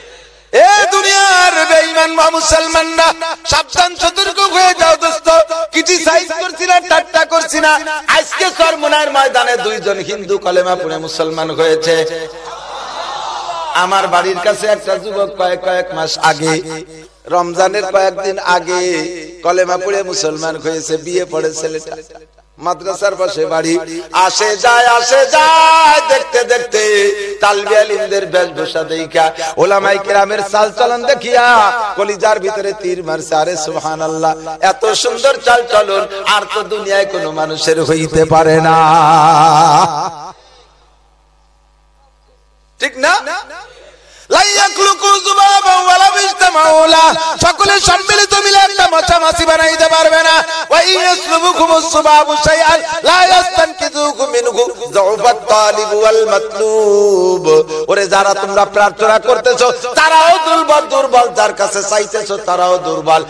এ দুনিয়ার বেঈমান মা মুসলমানরা, সাবধান, সতর্ক হয়ে যাও দোস্ত। ক্রিটিসাইজ করছি না, ঠাট্টা করছি না। আজকে সরমনার ময়দানে দুইজন হিন্দু কলেমা পড়ে মুসলমান হয়েছে। আমার বাড়ির কাছে একটা যুবক কয়েক কয়েক মাস আগে, রমজানের কয়েকদিন আগে কলেমা পড়ে মুসলমান হয়েছে, বিয়ে পড়ে ছেলেটা। মাদ্রাসার পাশে বাড়ি। আসে যায় আসে যায় দেখতে দেখতে। তালবি আলিমদের বেশভূষা দেখা ওলামাই কেরামের চাল চলন দেখিয়া কলিজার ভিতরে তীর মারছে। আরে সুহান আল্লাহ এত সুন্দর চাল চলন আর তো দুনিয়ায় কোনো মানুষের হইতে পারে না। ঠিক না? যারা তোমরা প্রার্থনা তারাও দুর্বল দুর্বল। যার কাছে তারাও দুর্বল।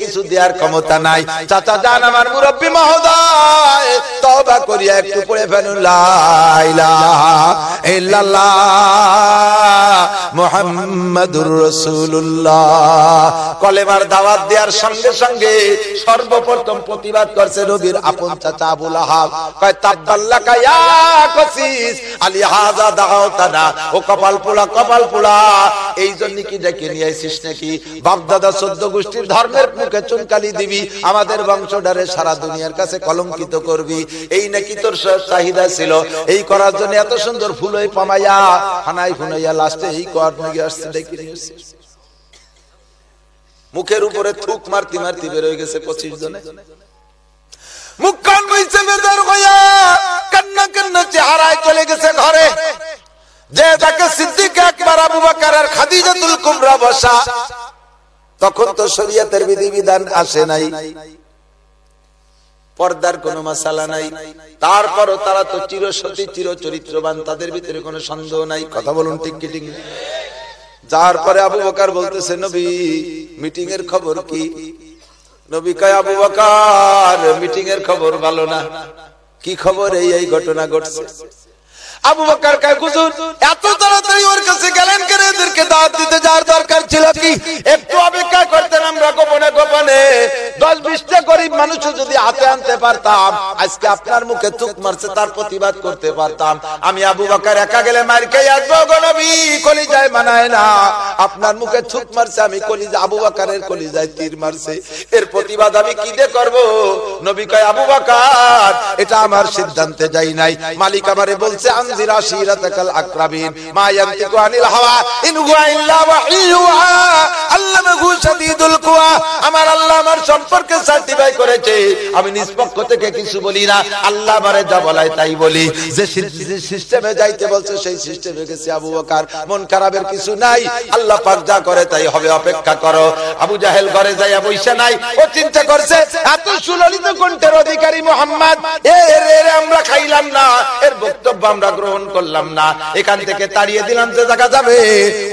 কিছু দেওয়ার ক্ষমতা নাই। চাচা জান আমার মুরব্বী মহোদয় তবা করিয়া একটু পড়ে ফেলুন মোহাম্মদুর রসুল্লাহ কলেমার দাওয়াত দেওয়ার সঙ্গে সঙ্গে সর্বপ্রথম প্রতিবাদ করছে নবীর আপন চাচা আবুল আহাব। কয় কসিস? আলী হাজা দাওতানা ও কপাল পোড়া কপাল পোড়া। এই জন্য কি ডেকে নিয়ে নাকি? গোষ্ঠীর ধর্মের মুখে চুনকালি দিবি। আমাদের বংশধারে সারা দুনিয়ার কাছে কলঙ্কিত করবি। এই নাকি তোর চাহিদা ছিল? এই করার জন্য এত সুন্দর ফুল হয়ে পামাইয়া হানাই ফুনাইয়া লাস্টে এই কর। নিয়ে আসছে ডেকে নিয়ে আসছে মুখের উপরে থুক মারতি মারতি বের হয়ে গেছে পঁচিশ জনে। মুখ কান বইছে বেদর হইয়া কান্না কান্না চেহারায় চলে গেছে ঘরে। যে তাকে সিদ্দিক একবার আবু বকর খাদিজাতুল কুবরা বসা তখন তো শরীয়তের বিধিবিধান আসে নাই। পর্দার কোনো মশালা নাই। তারপরও তারা তো চিরসতী চির চরিত্রবান তাদের ভিতরে কোনো সন্দেহ নাই। কথা বলুন ঠিক কি ঠিক যার পরে আবু বকার বলতেছে, নবী মিটিং এর খবর কি? নবী কয়, আবু বাকার মিটিং এর খবর ভালো না। কি খবর এই এই ঘটনা ঘটছে? আবু বকর কয়, হুজুর, এত তাড়াতাড়ি ওর কাছে গেলেন কেন? এদেরকে দাওয়াত দিতে যাওয়ার দরকার ছিল কি? একটু অপেক্ষা করতেন আমরা গোপনে গোপনে। দশ বিশটা গরিব মানুষ যদি হাতে আনতে পারতাম, আজকে আপনার মুখে থুক মারছে, তার প্রতিবাদ করতে পারতাম। আমি আবু বকর একা গেলে মার খেয়ে আসব গো নবী, কলিজায় মানায় না। আপনার মুখে থুক মারছে, আমি কলিজা, আবু বকরের কলিজায় তীর মারছে। এর প্রতিবাদ আমি কি দিয়ে করব? নবী কয়, আবু বকর, এটা আমার সিদ্ধান্তে যাই নাই। মালিক আমারে বলছে আমার আল্লাহ আমার সম্পর্কে সার্টিফাই করেছে। আমি নিষ্পক্ষ থেকে কিছু বলি না, আল্লাহ আমারে যা বলায় তাই বলি। যে সিস্টেমে যাইতে বলছে, সেই সিস্টেমে গেছে আবু বকর। মন খারাপের কিছু নাই, আল্লাহ পাক যা করে তাই হবে, অপেক্ষা করো। আবু জাহেল ঘরে যাইয়া বইসা নাই, ও চিন্তা করছে, এত সুললিত কণ্ঠের অধিকারী মোহাম্মদ এর আমরা খাইলাম না। এর বক্তব্য আমরা গ্রহণ করলাম না। এখান থেকে তাড়িয়ে দিলাম যে জায়গা যাবে।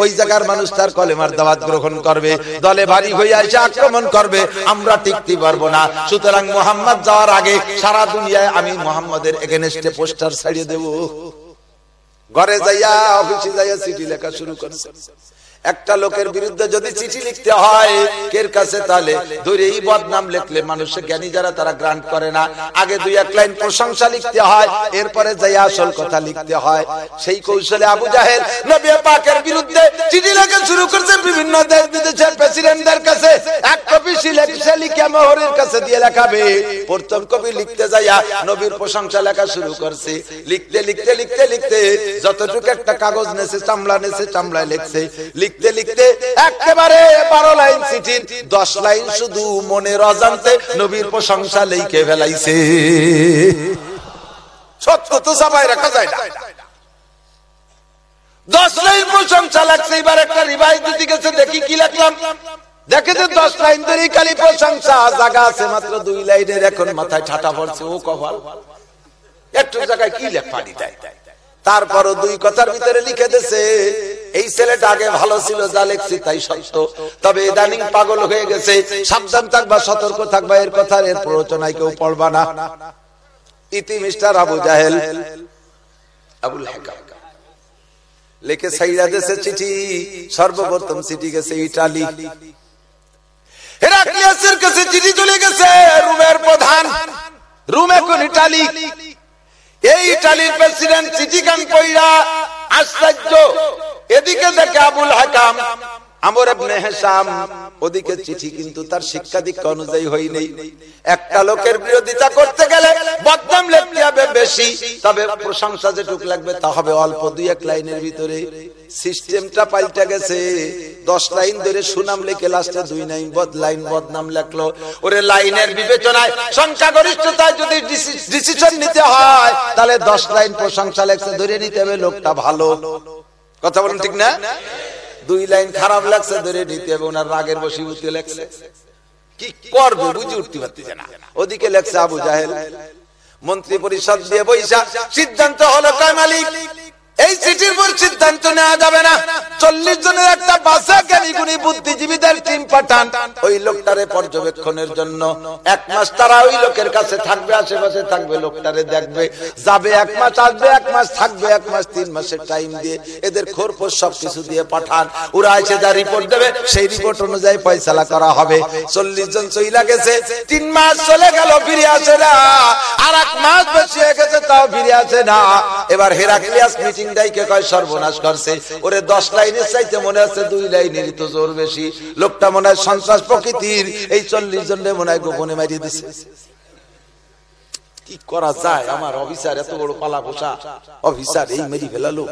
ওই জায়গার মানুষ তার কলেমার দাওয়াত গ্রহণ করবে। দলে ভারী হয়ে এসে আক্রমণ করবে। আমরা টিকতে পারব না। সুতরাং মোহাম্মদ যাওয়ার আগে সারা দুনিয়ায় আমি মোহাম্মদের এগেনস্টে পোস্টার ছাড়িয়ে দেবো। ঘরে যাইয়া অফিসে যাইয়া চিঠি লেখা শুরু করছে একটা লোকের বিরুদ্ধে যদি চিঠি লিখতে হয়, কের কাছে তাহলে? ধরে এই বদনাম লিখলে মানুষের জ্ঞানী যারা, তারা গ্রান্ট করে না। আগে দুই এক লাইন প্রশংসা লিখতে হয়, এরপরে যাই আসল কথা লিখতে হয়। সেই কৌশলে আবু জাহেল নবী পাকের বিরুদ্ধে চিঠি লেখা শুরু করছে, বিভিন্ন দেশ বিদেশের প্রেসিডেন্টদের কাছে। এক কপি সিলেক্টে লিখে মোহরের কাছে দিয়ে লেখাবে। প্রথম কপি লিখতে যাইয়া নবীর প্রশংসা লেখা শুরু করছে। লিখতে লিখতে লিখতে লিখতে যতটুকু একটা কাগজ নেছে, চামড়া নেছে, চামড়ায় লিখছে। লিখতে লিখতে একেবারে বারো লাইন চিঠির, দশ লাইন শুধু মনের অজান্তে নবীর প্রশংসা লিখে ফেলাইছে। সত্য তো সবাই রাখা যায় না। দশ লাইন প্রশংসা লাগছে, এবার একটা রিভাইজ দিতে গেছে, দেখি কি লিখলাম। দেখে যে দশ লাইন ধরে খালি প্রশংসা, জায়গা আছে মাত্র দুই লাইনের, এখন মাথায় ঠাটা পড়ছে, ও কপাল। একটু জায়গায় কি লেখ পানি দেয় তারপরও দুই কথার ভিতরে লিখে দিছে এই ছেলেটা আগে ভালো ছিল, যা লেখছি তাই সত্য। তবে ইদানিং পাগল হয়ে গেছে। সাবধান থাকবা, সতর্ক থাকবা, এর কথা এর প্ররোচনায় কেউ পড়বা না। ইতি মিস্টার আবু জাহেল। আবুল হাকাম। লেখে সাইরা দেশে চিঠি, সর্বপ্রথম চিঠি গেছে ইটালি। হেরাক্লিয়াসের কাছে চিঠি চলে গেছে, রুমের প্রধান। রুম এখন ইটালি। এই ইটালির প্রেসিডেন্ট চিঠিখান কইরা আশ্চর্য। এদিকে দেখে আবুল হাকাম আমর ইবনে হিসাম ওদিকে চিঠি কিন্তু তার শিক্ষা দীক্ষা অনুযায়ী হই নেই। একটা লোকের বিরোধিতা করতে গেলে বদনাম লিখতে হবে বেশি। তবে প্রশংসা যেটুক লাগবে তা হবে অল্প দুই এক লাইনের ভিতরে। সিস্টেমটা পাল্টে গেছে। দশ লাইন ধরে সুনাম লিখে লাস্টে দুই লাইন বদ লাইন বদনাম লেখলো ওরে লাইনের বিবেচনায় সংখ্যাগরিষ্ঠতায় যদি ডিসিশন নিতে হয়, তাহলে দশ লাইন প্রশংসা লেখছে ধরে নিতে হবে লোকটা ভালো। কথা বলুন ঠিক না? দুই লাইন খারাপ লাগছে, ধরে নিতে হবে, ওনার রাগের বসীভূতি লেখছে। কি করবে, বুঝে উঠতে পারতেছে না। ওদিকে লেখছে আবু জাহেল, মন্ত্রী পরিষদ দিয়ে বৈশাখ সিদ্ধান্ত হলো কয় মালিক। এই চিঠির পর সিদ্ধান্ত নেওয়া যাবে না। চল্লিশ জনের একটা বাসা জ্ঞানীগুণী বুদ্ধিজীবীদের টিম পাঠান। ওই লোকটারে পর্যবেক্ষণের জন্য। এক মাস তারা ওই লোকের কাছে থাকবে, আশেপাশে থাকবে, লোকটারে দেখবে। যাবে এক মাস, আসবে এক মাস, থাকবে এক মাস, তিন মাসের টাইম দিয়ে এদের খোরপোর সবকিছু দিয়ে পাঠান। ওরা এসে যা রিপোর্ট দেবে, সেই রিপোর্ট অনুযায়ী পয়সালা করা হবে। চল্লিশ জন চইলা গেছে। তিন মাস চলে গেল, ফিরে আসে না। আর এক মাস বেশি হয়ে গেছে, তাও ফিরে আসে না। এবার হেরাক্লিয়াস মিটিং ডাইকে কয় সর্বনাশ করছে? ওরে দশ লাইনের চাইতে মনে আছে দুই তো জোর বেশি। লোকটা মনে হয় সন্ত্রাস প্রকৃতির। এই চল্লিশ জনে মনে হয় গোপনে মারিয়ে দিছে। কি করা যায় আমার অফিসার? এত বড় পালা পোষা অফিসার, এই মেরি ফেলালো।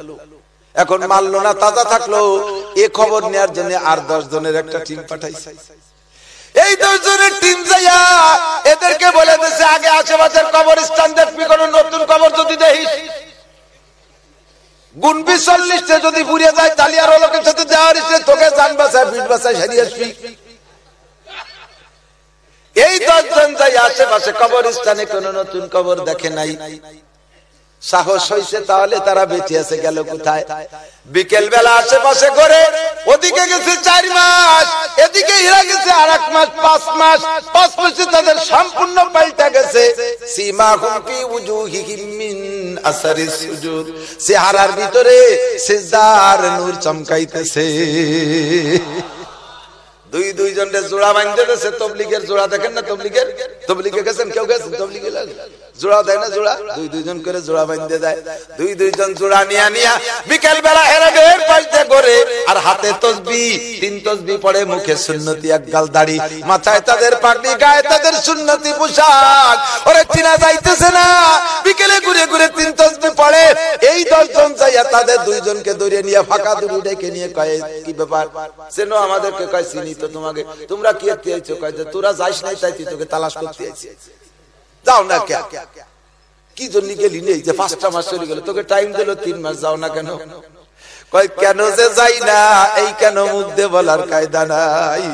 এখন মারলো না, তাজা থাকল। এ খবর নেওয়ার জন্য আর দশ জনের একটা টিম পাঠাইছে। এই টিম যাইয়া এদেরকে বলে দিছে, আগে আশেপাশের কবরস্থান দেখবি, কোন নতুন কবর যদি দেখিস। গুনবি চল্লিশে যদি পুড়িয়ে যায়, তাহলে আর লোকের সাথে দেওয়ার ইচ্ছে তোকে জান বাসায় পিঠ বাসায় আসবি। এই দশজন যাই আশেপাশে কবরস্থানে কোন নতুন কবর দেখে নাই। সাহস হয়েছে তাহলে তারা বেঁচে আছে গেল কোথায়? বিকেল বেলা আশেপাশে করে ওদিকে গেছে চার মাস এদিকে এরা গেছে আর এক মাস পাঁচ মাস পাঁচ মাসে তাদের সম্পূর্ণ পাল্টা গেছে। সীমা হুমকি উজুহিহিম মিন আসারি সুজুদ। চেহারার ভিতরে সিজদার নূর চমকাইতেছে। দুই দুই দুইজনের জোড়া বাঁধতে দিয়েছে তবলিগের জোড়া দেখেন না তবলিগের? তবলিগে গেছেন, কেউ গেছেন? তবলিগে জোড়া দেয় না জোড়া? দুই দুইজন করে জোড়া বাঁধতে দেয় দুই দুইজন জোড়া নিয়া নিয়া বিকেল বেলা হেরে বের পাইতে করে আর হাতে তসবি, তিন তসবি পড়ে মুখে সুন্নতি, এক গাল দাড়ি। মাথায় তাদের পাগড়ি, গায়ে তাদের সুন্নতি পোশাক। ওরে চিনা যাইতেছে না। বিকেলে ঘুরে ঘুরে তিন তসবি পড়ে। এই দশজন চাইয়া তাদের দুইজনকে দৌড়িয়ে নিয়ে ফাঁকা দূরি ডেকে নিয়ে কয়ে, কি ব্যাপার? সেনো আমাদেরকে কয়, চিনি তো তোমাকে, তোমরা কি আইছো কয় যে, তোরা যাইস নাই, তাই তুই তোকে তালাশ করতে আইছি যাও না কে? কি জন্য গেলি নেই যে পাঁচটা মাস চলে গেল, তোকে টাইম দিল তিন মাস, যাও না কেন? কয়, কেন যে যাই না, এই কেন মুখ বলার কায়দা নাই?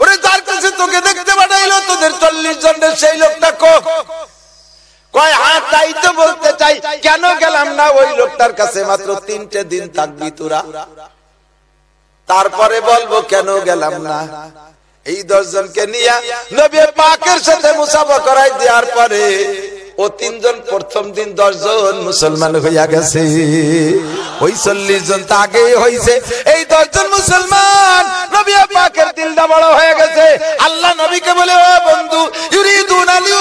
ওরে, যার কাছে তোকে দেখতে পাঠাইলো, তোদের চল্লিশ জনের সেই লোকটা কো কয় হ্যাঁ তাই তো বলতে চাই, কেন গেলাম না ওই লোকটার কাছে? মাত্র তিনটে দিন থাকবি তোরা। তারপরে বলব, কেন গেলাম না? এই দশজনকে নিয়ে নবী পাকের সাথে মুসাফা করাই দেওয়ার পরে ও তিনজন প্রথম দিন দশজন মুসলমান হইয়া গেছে। ওই চল্লিশ জন তো আগে হয়েছে এই দশজন মুসলমান নবী পাকের দিলটা বড় হয়ে গেছে। আল্লাহ নবীকে বলে, ও বন্ধু, ইউরিদুন আলি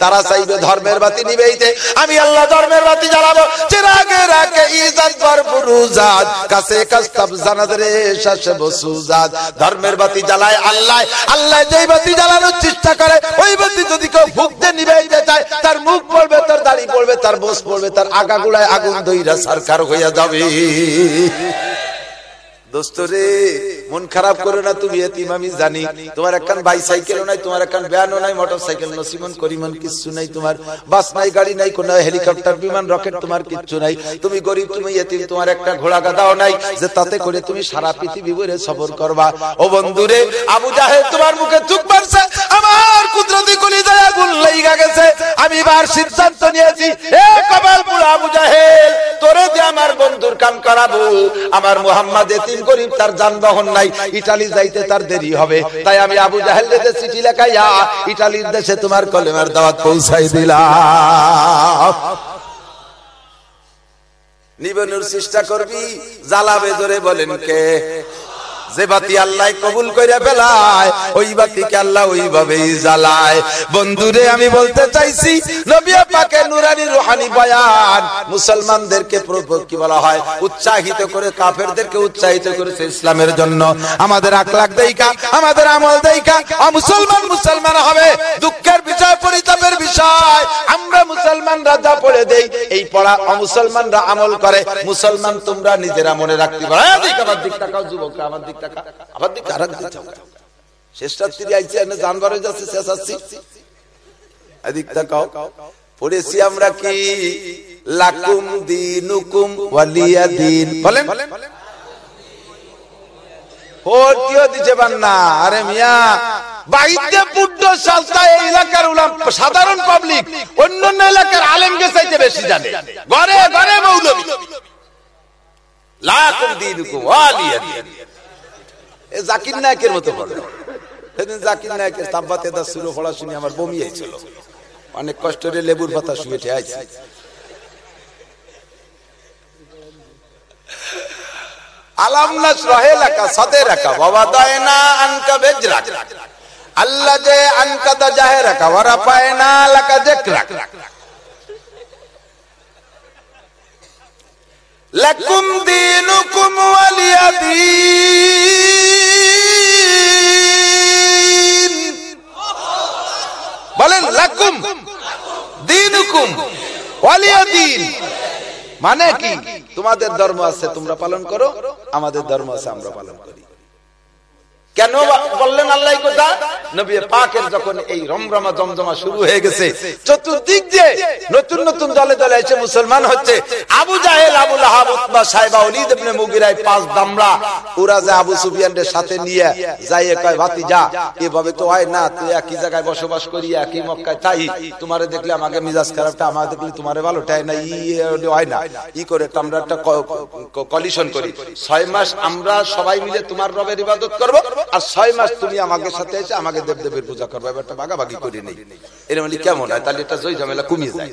তারা চাইবে ধর্মের বাতি নিবেইতে আমি আল্লাহ ধর্মের বাতি জ্বালাবো। চিরাগে ইজাত কাছে কাস্তাব ধর্মের বাতি জ্বালায় আল্লাহ। আল্লাহ যেই বাতি জ্বালানোর চেষ্টা করে, ওই বাতি যদি কেউ ভুগতে নিবেইতে চায়, তার মুখ পড়বে, তার দাড়ি পড়বে, তার বোস পড়বে, তার আগাগুড়ায় আগুন দইরা সরকার হইয়া যাবে। আমি তাতে করে তুমি সারা পৃথিবী সফর করবা। ও বন্ধুরে আবু জাহেল তোমার মুখে চুপ মারছে, আমার কুদরতি লাইগা গেছে। আমি সিদ্ধান্ত নিয়েছি আবু জাহেল, তোরে আমার বন্ধুর কাম করাবো, আমার মোহাম্মদ এতিম গরিব তার যানবাহন নাই ইটালি যাইতে তার দেরি হবে। তাই আমি আবু জাহেল চিঠি লেখাইয়া ইটালির দেশে তোমার কলেমার দাওয়াত পৌঁছাই দিলা নিবেনুর চেষ্টা করবি, জ্বালাবে জোরে বলেন কে? যে বাতি আল্লাহ কবুল করে ফেলায়, ওই বাতিকে আল্লাহ ওইভাবেই জ্বালায়। বন্ধুরে, আমি বলতে চাইছি, নবী পাকে নুরানি রুহানি বয়ান মুসলমানদেরকে কি বলা হয়? উৎসাহিত করে, কাফেরদেরকে উৎসাহিত করেছে ইসলামের জন্য। আমাদের আকলাক দেইকা আমাদের আমল দেইকা মুসলমান মুসলমান হবে, দুঃখের বিষয়, পরিতাপের বিষয়। আমরা মুসলমানরা যা পড়ে দেই, এই পড়া অমুসলমানরা আমল করে। মুসলমান তোমরা নিজেরা মনে রাখতে পারো। আমার যুবক আমার দিক টাকা। আবার আর শেষ রাত্রি আইছে, এনে জানবারে যাচ্ছে শেষ আসছি এদিক তাকাও। পড়েছি আমরা কি? লাকুম দিনুকুম ওয়ালিয়া দিন। বলেন। আরে মিয়া, বাইতে এই এলাকার উলাম, সাধারণ পাবলিক অন্য অন্য এলাকার আলেমকে চাইতে বেশি জানে। ঘরে ঘরে মৌলবী। লাকুম দিনুকুম ওয়ালিয়া দিন। জাকির নায়কের মতো পড়ে সেদিন জাকির নায়কের তাব্বাতে দা সুরো পড়া শুনে আমার বমি আইছিল অনেক কষ্ট লেবুর পাতা শুয়ে আইছি। আল্লাহ যে আনকা দা জাহেরাকা ওয়া রাফায়না লাকা যিকরাক লাকুম দীনুকুম ওয়ালিয়া দীন বলেন, লাকুম দীনুকুম ওয়ালিয়া দীন মানে কি? তোমাদের ধর্ম আছে, তোমরা পালন করো, আমাদের ধর্ম আছে, আমরা পালন করি। কেন বললেন আল্লাহ কথা? নবী পাকের যখন এই রমরমা জমজমা শুরু হয়ে গেছে, চতুর্দিক দিয়ে নতুন নতুন দলে দলে এসে মুসলমান হচ্ছে। আবু জাহেল, আবু লাহাব, উতবা সাহেবা, ওলিদ ইবনে মুগিরায় পাঁচ দামড়া ওরা যে আবু সুফিয়ানের সাথে নিয়ে যাইয়ে কয় ভাতি যা এভাবে তো হয় না, তুই একই জায়গায় বসবাস করি, একই মক্কায় তাই তোমারে দেখলে আমাকে মিজাজ খারাপটা, আমার দেখলে তোমারে ভালো টাই না? ই হয় না। ই করে আমরা একটা কলিশন করি। ছয় মাস আমরা সবাই মিলে তোমার রবের ইবাদত করব আর ছয় মাস তুমি আমাকে সাথে এসে আমাকে দেবদেবের পূজা করবে ব্যাপারটা ভাগাভাগি করে নেই এরকম কেমন হয়? তাহলে এটা জয় ঝামেলা কমিয়ে যায়।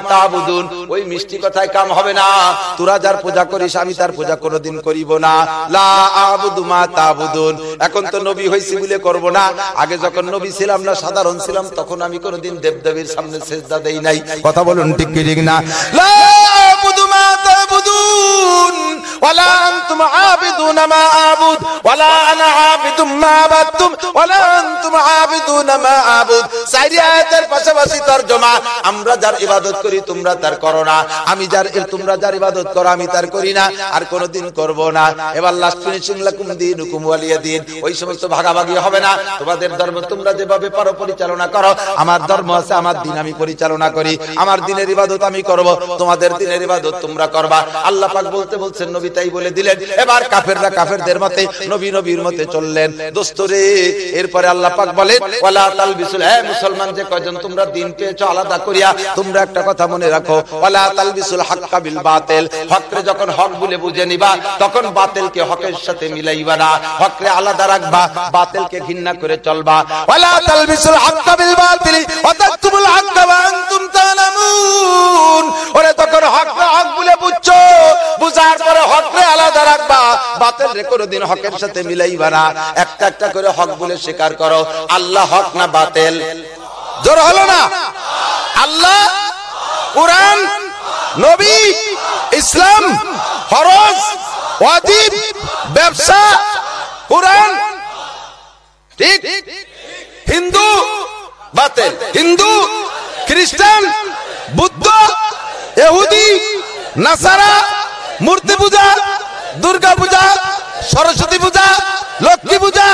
তাবুদুন। ওই মিষ্টি কথায় কাম হবে না। তোরা যার পূজা করিস, আমি তার পূজা কোনোদিন করিব না। লা আবুদু মা তাবুদুন। এখন তো নবী হইছি বলে করব না। আগে যখন নবী ছিলাম না, সাধারণ ছিলাম, তখন আমি কোনোদিন দেবদেবীর সামনে সেজদা দেই নাই। কথা বলুন ঠিক ঠিক না? লা তাবুদুন ওয়ালা আনতুম আবিদুন মা আবুদ ওয়ালা আনা আবিদুম মা আবাদতুম ওয়ালা আনতুম আবিদুন মা আয়াতের পাশাপাশি তরজমা, আমরা যার ইবাদত করি তোমরা তার করো না। আমি যার তোমরা যার ইবাদত করো, আমি তার করি না। আর করব না। এবার লাস্ট ফিনিশিং লাকুম দিনুকুম ওয়ালিয়া দিন। ওই সমস্ত ভাগাভাগি হবে না। তোমাদের ধর্ম তোমরা যেভাবে পারো পরিচালনা করো। আমার ধর্ম আছে, আমার দিন আমি পরিচালনা করি। আমার দিনের ইবাদত আমি করব। তোমাদের দিনের ইবাদত তোমরা করবা। আল্লাহ পাক বলতে বলছেন, নবী তাই বলে দিলেন। এবার কাফেররা কাফেরদের মতে, নবী নবীর মতে চললেন। দোস্তরে এরপরে আল্লাহ পাক বলেন, ওয়ালা তালবিসুল হে মুসলমান, যে কয়জন তোমরা দিন পেয়েছ আলাদা করিয়া, তোমরা একটা কথা মনে রাখো, ওয়ালা তালবিসুল হাক্কা বিল বাতিল হকরে যখন হক বলে বুঝে নিবা, তখন বাতিলকে হকের সাথে মিলাইবা না, হকরে আলাদা রাখবা, বাতিলকে ঘৃণা করে চলবা। ওয়ালা তালবিসুল হাক্কা বিল বাতিল ওয়া তাকতুমুল হাক্কা ওয়া আনতুম তালামুন ওরে তখন হক হক বলে বুঝছ বুঝার পরে হকরে আলাদা রাখবা। বাতিল রে হকের সাথে মিলাইবা না। একটা একটা করে হক বলে স্বীকার করো। আল্লাহ হক না বাতিল? জোর হলো না? আল্লাহ, কোরআন, নবী, ইসলাম, ফরজ, ওয়াজিব, ব্যবসা, কোরআন। ঠিক? হিন্দু, বাতিল। হিন্দু, খ্রিস্টান, বুদ্ধ, ইহুদি নাসারা, মূর্তি পূজা, দুর্গা পূজা, সরস্বতী পূজা, লক্ষ্মী পূজা,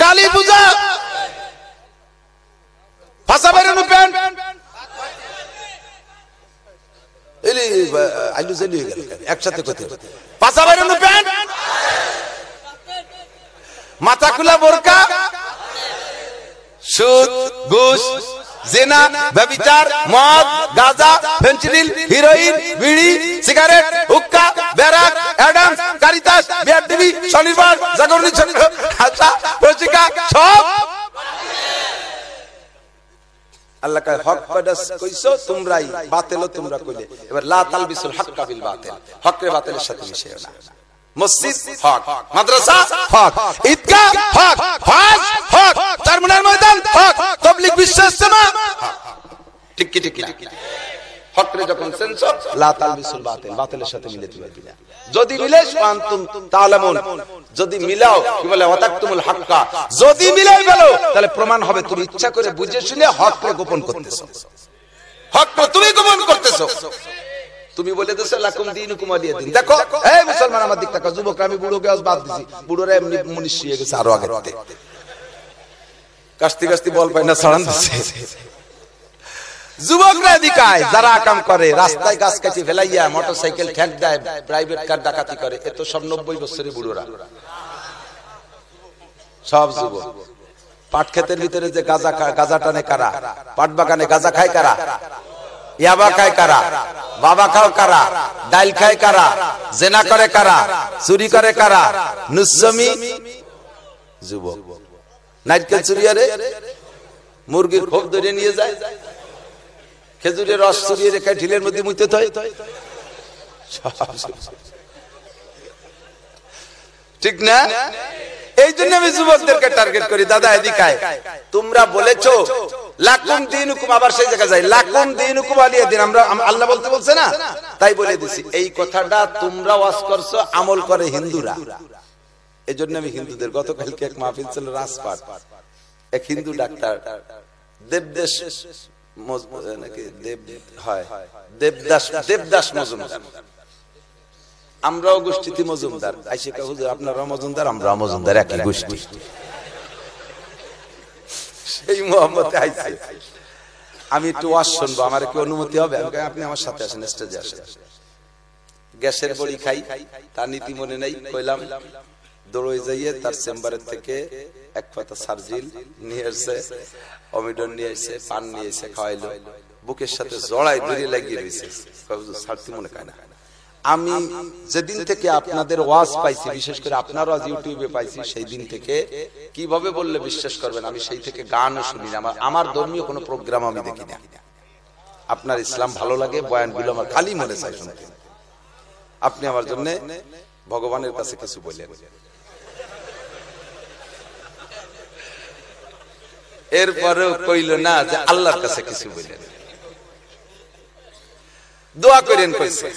কালী পূজা। একসাথে মাথা খোলা বোরকা? সুদ, ঘুষ জেনা ব্যবিচার মদ, গাঁজা, Phensedyl, heroin, bidi, cigarette, hookah, barrack, Adams, Caritas beer TV শনিবার জাগরণী হাসা পত্রিকা সব। আল্লাহ হক কইছো, তোমরাই বাতিলও তোমরা কইলে। এবার লা তালবিসুল হাক্কা বিল বাতিল। হকরে বাতিলের সাথে মিশিও না। মসজিদ হক মাদ্রাসা হক হক হজ হক টার্মিনাল ময়দান হক তাবলীগ ঠিক ঠিক হকরে যখন সেন্স লা তালবিসুল বাতিল, বাতিলের সাথে মিলে দিবে যদি মিলে তালামুন। যদি মিলাও, কি বলে, ওয়াতাকতুমুল হাক্কা। যদি মিলাই বলো তাহলে প্রমাণ হবে, তুমি ইচ্ছা করে বুঝে শুনে হককে গোপন করতেছো। হক তুমি গোপন করতেছো। তুমি বলে দেছো লাকুম দিনুকুম আলিয়া দিন। দেখো এই মুসলমান আমার দিক তাকাও। যুবকরা আমি বুড়োকে আজ বাদ দিছি। বুড়োরা এমনি মুনিশ হয়ে গেছে আরও আগে কাস্তি কাস্তি বল পায় না ছাড়ান দিছে। যুবকরা এদিকায় যারা কাম করে রাস্তায় গাছ কাটি ফেলাইয়া মোটরসাইকেল ঠেক দেয় প্রাইভেট কার ডাকাতি করে। এ তো সব নব্বই বছরের বুড়োরা। সব যুবক। পাট ক্ষেতের ভিতরে যে গাজা গাজা টানে কারা? পাট বাগানে গাজা খায় কারা? ইয়াবা খায় কারা, বাবা খাও কারা ডাইল খায় কারা, জেনা করে কারা, চুরি করে কারা, নুসমি যুবক। নাইটকেল চুরি আরে, মুরগির খোপ ধরে নিয়ে যায়, খেজুরের রস চুরিয়ে রেখে ঢিলের মধ্যে মুইতে থয়। ঠিক না? এই জন্য আমি যুবকদেরকে টার্গেট করি, দাদা এদিকায় তোমরা বলেছ, লাকুম দিন হুকুম আবার সেই জায়গায় যাই। লাকুম দিন হুকুম আলিয়া দিন, আমরা আল্লাহ বলতে বলছে না? তাই বলে দিছি। এই কথাটা তোমরা ওয়াজ করছ, আমল করে হিন্দুরা। এই জন্য আমি হিন্দুদের, গতকালকে এক মাহফিল ছিল রাজপাট। এক হিন্দু ডাক্তার, দেবদেশ নাকি দেব হয়। দেবদাস দেবদাস মজুমদার। আমরাও গোষ্ঠীতে মজুমদার। আইসে হুজুর আপনারাও মজুমদার আমরাও মজুমদার একই গোষ্ঠী। সেই মোহাম্মদ আইছে আমি একটু ওয়াজ শুনব, আমার কি অনুমতি হবে? আপনি আমার সাথে আসেন, স্টেজে আসেন। গ্যাসের বড়ি খাই, তার নীতি মনে নেই, কইলাম দৌড়ে যাইয়ে তার চেম্বারের থেকে এক পাতা সার্জিল নিয়ে এসে, অমিডন নিয়ে এসে, পান নিয়ে এসে খাওয়াইলো। বুকের সাথে জড়াই দড়ি লাগিয়ে রয়েছে ছাড়তে মনে খায় না? আমি যেদিন থেকে আপনাদের ওয়াজ পাইছি, বিশেষ করে আপনার ইউটিউবে পাইছি সেই দিন থেকে কীভাবে বললে বিশ্বাস করবেন? আমি সেই থেকে গানও শুনি আমার আমার ধর্মীয় কোনো প্রোগ্রাম আমি দেখি না। আপনার ইসলাম ভালো লাগে, বয়ান বয়ানগুলো আমার খালি মনে চাই শুনতে। আপনি আমার জন্য ভগবানের কাছে কিছু বললেন। এরপরেও কইল না যে আল্লাহর কাছে কিছু বললেন। দোয়া করেন কইছে।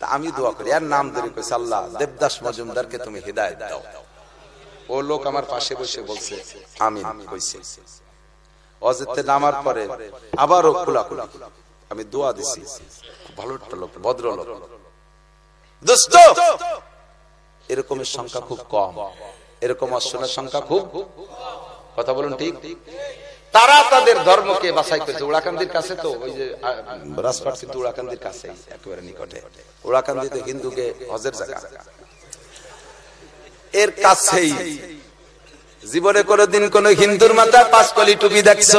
আমি দোয়া করি। আর নাম ধরে কইছে, আল্লাহ, দেবদাস মজুমদারকে তুমি হৃদায়ত দাও। ও লোক আমার পাশে বসে বলছে, আমিন, কইছে। অজিতে নামার পরে আবারও খোলা খোলা আমি দোয়া দিছি। ভালো একটা লোক, ভদ্র লোক। দোস্ত, এরকমের সংখ্যা খুব কম। এরকম অশ্বনের সংখ্যা খুব কথা বলুন ঠিক? তারা তাদের ধর্মকে বাছাই করেছে। উড়াকান্দির কাছে তো ওই যে রাজপাট কিন্তু উড়াকান্দির কাছে একেবারে নিকটে। উড়াকান্দিতে হিন্দুকে হজের জায়গা। এর কাছেই, জীবনে কোনদিন কোন হিন্দুর মাথায় পাঁচ কলি টুপি দেখছ?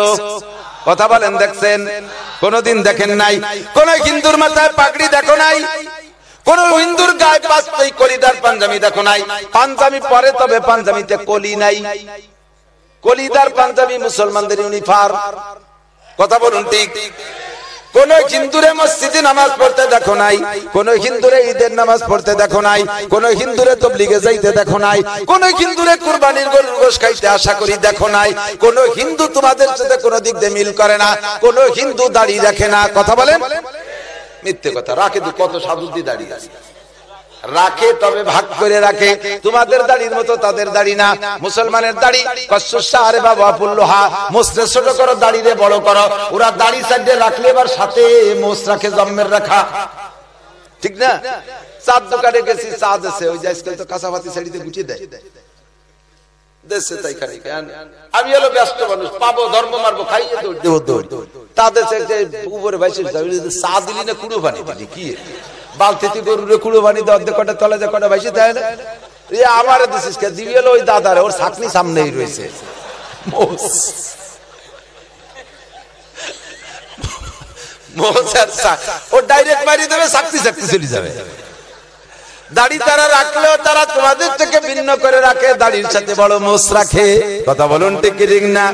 কথা বলেন, দেখছেন? কোনদিন দেখেন নাই? কোন হিন্দুর মাথায় পাগড়ি দেখো নাই? কোন হিন্দুর গায়ে পাঁচ কলিদার পাঞ্জাবি দেখো নাই? পাঞ্জাবি পরে তবে পাঞ্জাবিতে কলি নাই। কলিদার পাঞ্জাবি মুসলমানদের ইউনিফর্ম কথা বলুন ঠিক। কোন হিন্দুরে মসজিদে নামাজ পড়তে দেখো নাই, কোন হিন্দুরে ঈদের নামাজ পড়তে দেখো নাই, কোন হিন্দুরে তবলিগে যাইতে দেখো নাই, কোন হিন্দুরে কুরবানির গরুর গোশ খাইতে আশা করি দেখো নাই, কোন হিন্দু তোমাদের সাথে কোন দিক দিয়ে মিল করে না, কোন হিন্দু দাড়ি রাখে না। কথা বলেন? মিথ্যে কথা। রাখে কত সাধুদি দাঁড়িয়ে আছে। রাখে তবে ভাগ করে রাখে। তোমাদের দাড়ির মতো তাদের দাড়ি না। মুসলমানের দাড়ি আরে বাবা পুল্লোহা মোসরে ছোট করো, দাড়িরে বড় করো। ওরা দাড়ি সাইডে রাখলে এবার সাথে মোস রাখে জন্মের রাখা। ঠিক না? চাঁদ দোকানে গেছি চা দেশে ওই যে আজকাল তো কাঁচাপাতি শাড়িতে গুটিয়ে দেয়। আমি হলো ব্যস্ত মানুষ। পাবো, ধর্ম মারবো, খাইয়ে তাদের কুড়ো বানিয়ে কি? বালতিতে গরুরে কুড়ো বানি দেওয়ার কটা তলা যে কটা ভাইসে দেয় না আমার দিছিস কে ওই দাদারে, ওর ছাকনি সামনেই রয়েছে। ও ডাইরেক্ট মারিয়ে দেবে চাকরি চাকরি চলে যাবে দাড়ি তারা রাখলেও তারা তোমাদের থেকে ভিন্ন করে রাখে, দাড়ির সাথে বড় মোষ রাখে। কথা বলুন ঠিক না?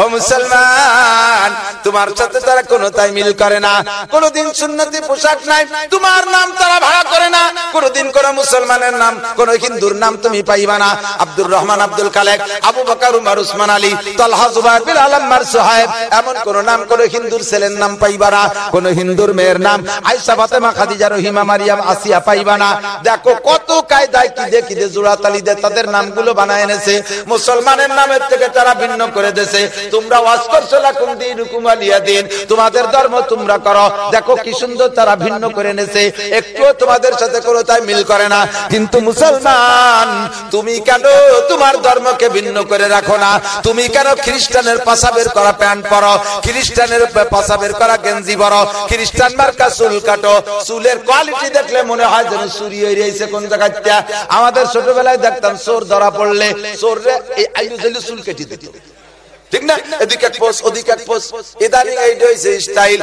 ও মুসলমান, তোমার সাথে তারা কোনো তাই মিল করে না। কোনদিন সুন্নতি পোশাক নাই, তোমার নাম তারা ভাড়া করে না। কোনদিন কোন মুসলমানের নাম, কোন হিন্দুর নাম তুমি পাইবা না। আব্দুর রহমান, আব্দুল কালেক আবু বকর, উমর, উসমান আলী, তালহা, জুবাইর বিন আলম্মার সোহাইব, এমন কোন নাম, কোন হিন্দুর ছেলের নাম পাইবা না। কোন হিন্দুর মেয়ের নাম আয়েশা, ফাতেমা, খাদিজা, রহিমা, মারিয়াম, আসিয়া পাইবা না। দেখো কত কায়দায় কি দেখি দে জোড়া তালি দে তাদের নামগুলো বানায় এনেছে। মুসলমানের নামের থেকে তারা ভিন্ন করে দেছে তোমরা ওয়াজ করছ লাকুম দিন হুকুমালিয়া দিন। তোমাদের ধর্ম তোমরা করো। দেখো কি সুন্দর তারা ভিন্ন করে এনেছে। একটুও তোমাদের সাথে কোনো তাই মিল করে না। কিন্তু মুসলমান, তুমি কেন তোমার ধর্মকে ভিন্ন করে রাখো না? তুমি কেন খ্রিস্টানের পাশা বের করা প্যান্ট পরো? খ্রিস্টানের পাশা বের করা গেঞ্জি পরো? খ্রিস্টান মার্কা চুল কাটো। চুলের কোয়ালিটি দেখলে মনে হয় যেন চুরি হয়ে কোন জায়গায় আমাদের ছোটবেলায় দেখতাম চোর ধরা পড়লে চোররে এই আইলু জাইলু চুল কেটে দিত। ঠিক না? এদিকে স্টাইল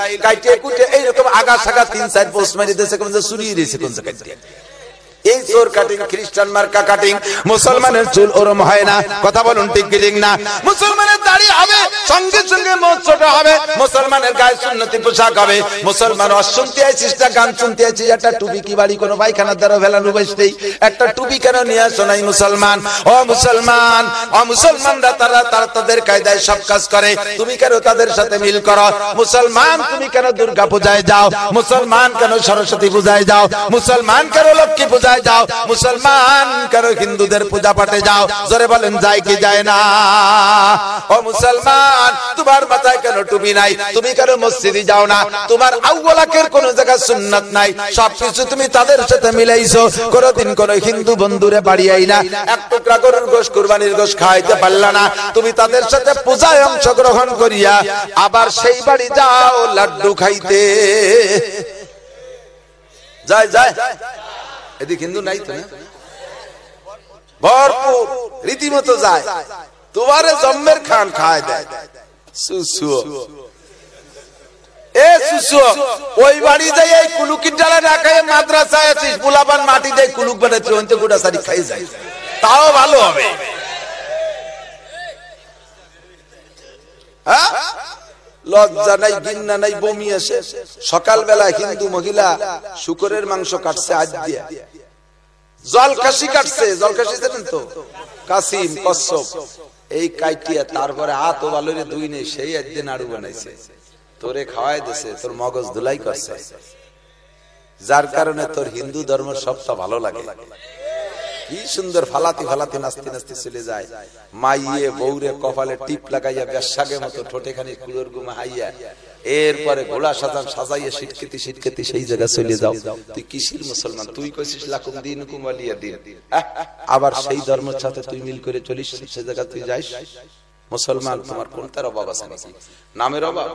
এইরকম আগা সাগা তিন চার মারি দিয়েছে, কোন চুরি রয়েছে কোন জায়গায় এই চোর কাটিং খ্রিস্টান মার্কা কাটিং মুসলমানের চুল ওরম হয় না। কথা বলুন ঠিক ঠিক না? মুসলমানের দাড়ি হবে, সঙ্গে সঙ্গে ছোট হবে, মুসলমানের গায়ে সুন্নতি পোশাক হবে। মুসলমান অশুনতে আইছিস না গান শুনতে আইছিস একটা টুপি কি বাড়ি, কোনো পায়খানার দ্বারা ভেলানো বসতেই একটা টুপি কেন নিয়ে আসো নাই মুসলমান? ও মুসলমান, ও মুসলমানরা তারা তারা তাদের কায়দায় সব কাজ করে। তুমি কেন তাদের সাথে মিল করো? মুসলমান, তুমি কেন দুর্গা পূজায় যাও? মুসলমান কেন সরস্বতী পূজায় যাও? মুসলমান কেন লক্ষ্মী পূজায় যাও? মুসলমান কেন হিন্দুদের পূজা পাঠে যাও। জোরে বলেন, যায় কি যায় না? ও মুসলমান, তোমার মাথায় কেন টুপি নাই? তুমি কেন মসজিদে যাও না। তোমার আউ্বলাকের কোন জায়গায় সুন্নাত নাই। সবকিছু তুমি তাদের সাথে মিলাইছো। কোনদিন কোন হিন্দু বন্ধুরে বাড়িয়াই না। এক টুকরা গরুর গোশ কুরবানির গোশ খাইতে পারলা না। তুমি তাদের সাথে পূজায় অংশগ্রহণ করিয়া আবার সেই বাড়ি যাও লাড্ডু খাইতে। যায় যায়। এদিকে হিন্দু নাই তো না? ভরপুর, রীতিমতো যায়। তোমারে জম্মের খান খায় দেয়। সুসুও এ সুসুও ওই বাড়ি যাই এই কুলুকির না খাই মাদ্রাসায় আছিস, বুলাবান মাটি দেয় কুলুক বানাচ্ছে অন্তে গুড়া সারি খাই যায় তাও ভালো হবে। হ্যাঁ? লজ্জা নাই গিন্না নাই, বমি আসে সকালবেলা হিন্দু মহিলা শুকরের মাংস কাটছে আজ দিয়া। জল কাশি কাটছে জল কাশি জানেন তো? কাসিম কশ্যপ এই কাইটিয়া তারপরে হাত ও বালুরে দুই নেই সেই একদিন নাড়ু বানাইছে। তোরে খাওয়াই দিছে, তোর মগজ ধুলাই করছে। যার কারণে তোর হিন্দু ধর্ম সবটা ভালো লাগে। কি সুন্দর ফালাতি ফালাতি নাস্তি নাস্তি চলে যায়। মাইয়ে বৌরে কপালে টিপ লাগাইয়া বেশাগে মতো ঠোঁটে খানি কুলোর গুমা হাইয়া এরপরে গোলা সাজান সাজাইয়া সিটকেতি সিটকেতি সেই জায়গা চলে যাও। তুই কিসির মুসলমান? তুই কইছিস লাকুম দিন কুমালিয়া দিন। আবার সেই ধর্মের সাথে তুই মিল করে চলিস, সে জায়গা তুই যাইস? মুসলমান, তোমার কোনটার অভাব আছে নাকি? নামের অভাব?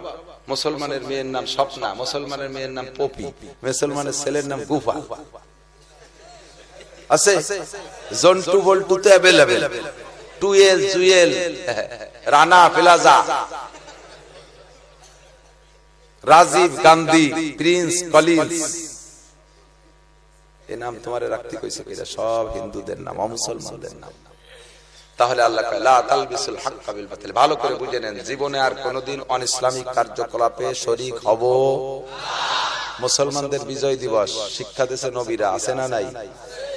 মুসলমানের মেয়ের নাম স্বপ্না, মুসলমানের মেয়ের নাম পপি, মুসলমানের ছেলের নাম গুফা। আছে? জোন টু জন্টু বল্টু তো অ্যাভেলেবেল টুয়েল Jewel Rana plaza. Rajiv Gandhi Prince Collins. এ নাম তোমারে রাখতে কইছে কিরা সব হিন্দুদের নাম অমুসলমানদের নাম। তাহলে আল্লাহ কয়, লা তালবিসুল হাক্কা বিল বাতিল। ভালো করে বুঝে নেন জীবনে আর কোনোদিন অনিসলামিক কার্যকলাপে শরীক হব। মুসলমানদের বিজয় দিবস, শিক্ষা দেশে নবীরা, আছে না নাই?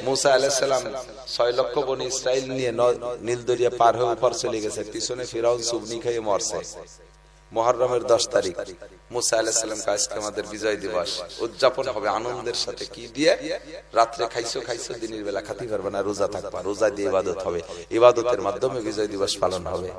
মুসা আলাইসালাম ছয় লক্ষ বনি ইসরায়েল নিয়ে ন- নীল দরিয়া পার হয়ে উপর চলে গেছে, পিছনে ফিরাউন সুবনি খেয়ে মরছে। মহররমের দশ তারিখ, মুসা আলাহিসাল্লাম আজকে আমাদের বিজয় দিবস, উদযাপন হবে আনন্দের সাথে। কি দিয়ে? রাত্রে খাইছো খাইছো, দিনের বেলা খাতি পারবে না, রোজা থাকবা, রোজা দিয়ে ইবাদত হবে। ইবাদতের মাধ্যমে বিজয় দিবস পালন হবে।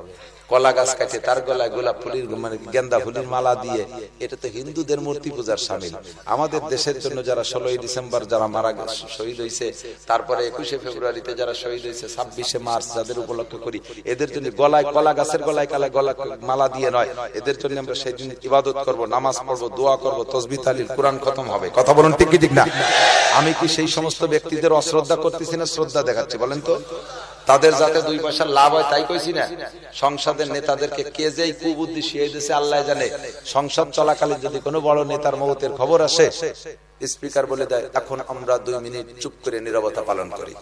কলা গাছ কাটে, তার গলায় গোলাপ ফুলির মানে গেন্দা ফুলির মালা দিয়ে এটা তো হিন্দুদের মূর্তি পূজার সামিল। আমাদের দেশের জন্য যারা ষোলোই ডিসেম্বর যারা মারা শহীদ হয়েছে তারপরে একুশে ফেব্রুয়ারিতে যারা শহীদ হয়েছে ছাব্বিশে মার্চ যাদের উপলক্ষ করি, এদের জন্য গলায় কলা গাছের গলায় কালা গলা মালা দিয়ে নয়, এদের জন্য আমরা সেই দিন ইবাদত করব, নামাজ পড়ব, দোয়া করব, তসবি তালিল, কোরআন খতম হবে। কথা বলুন ঠিক কি ঠিক না? আমি কি সেই সমস্ত ব্যক্তিদের অশ্রদ্ধা করতেছি না, শ্রদ্ধা দেখাচ্ছি, বলেন তো? তাদের যাতে দুই পয়সা লাভ হয় তাই কইছি না। সংসদের নেতাদেরকে কে যে কুবুদ্ধি শিয়ে দিয়েছে আল্লাহ জানে। সংসদ চলাকালীন যদি কোনো বড় নেতার মহতের খবর আসে, স্পিকার বলে দেয়, এখন আমরা দুই মিনিট চুপ করে নিরবতা পালন করি।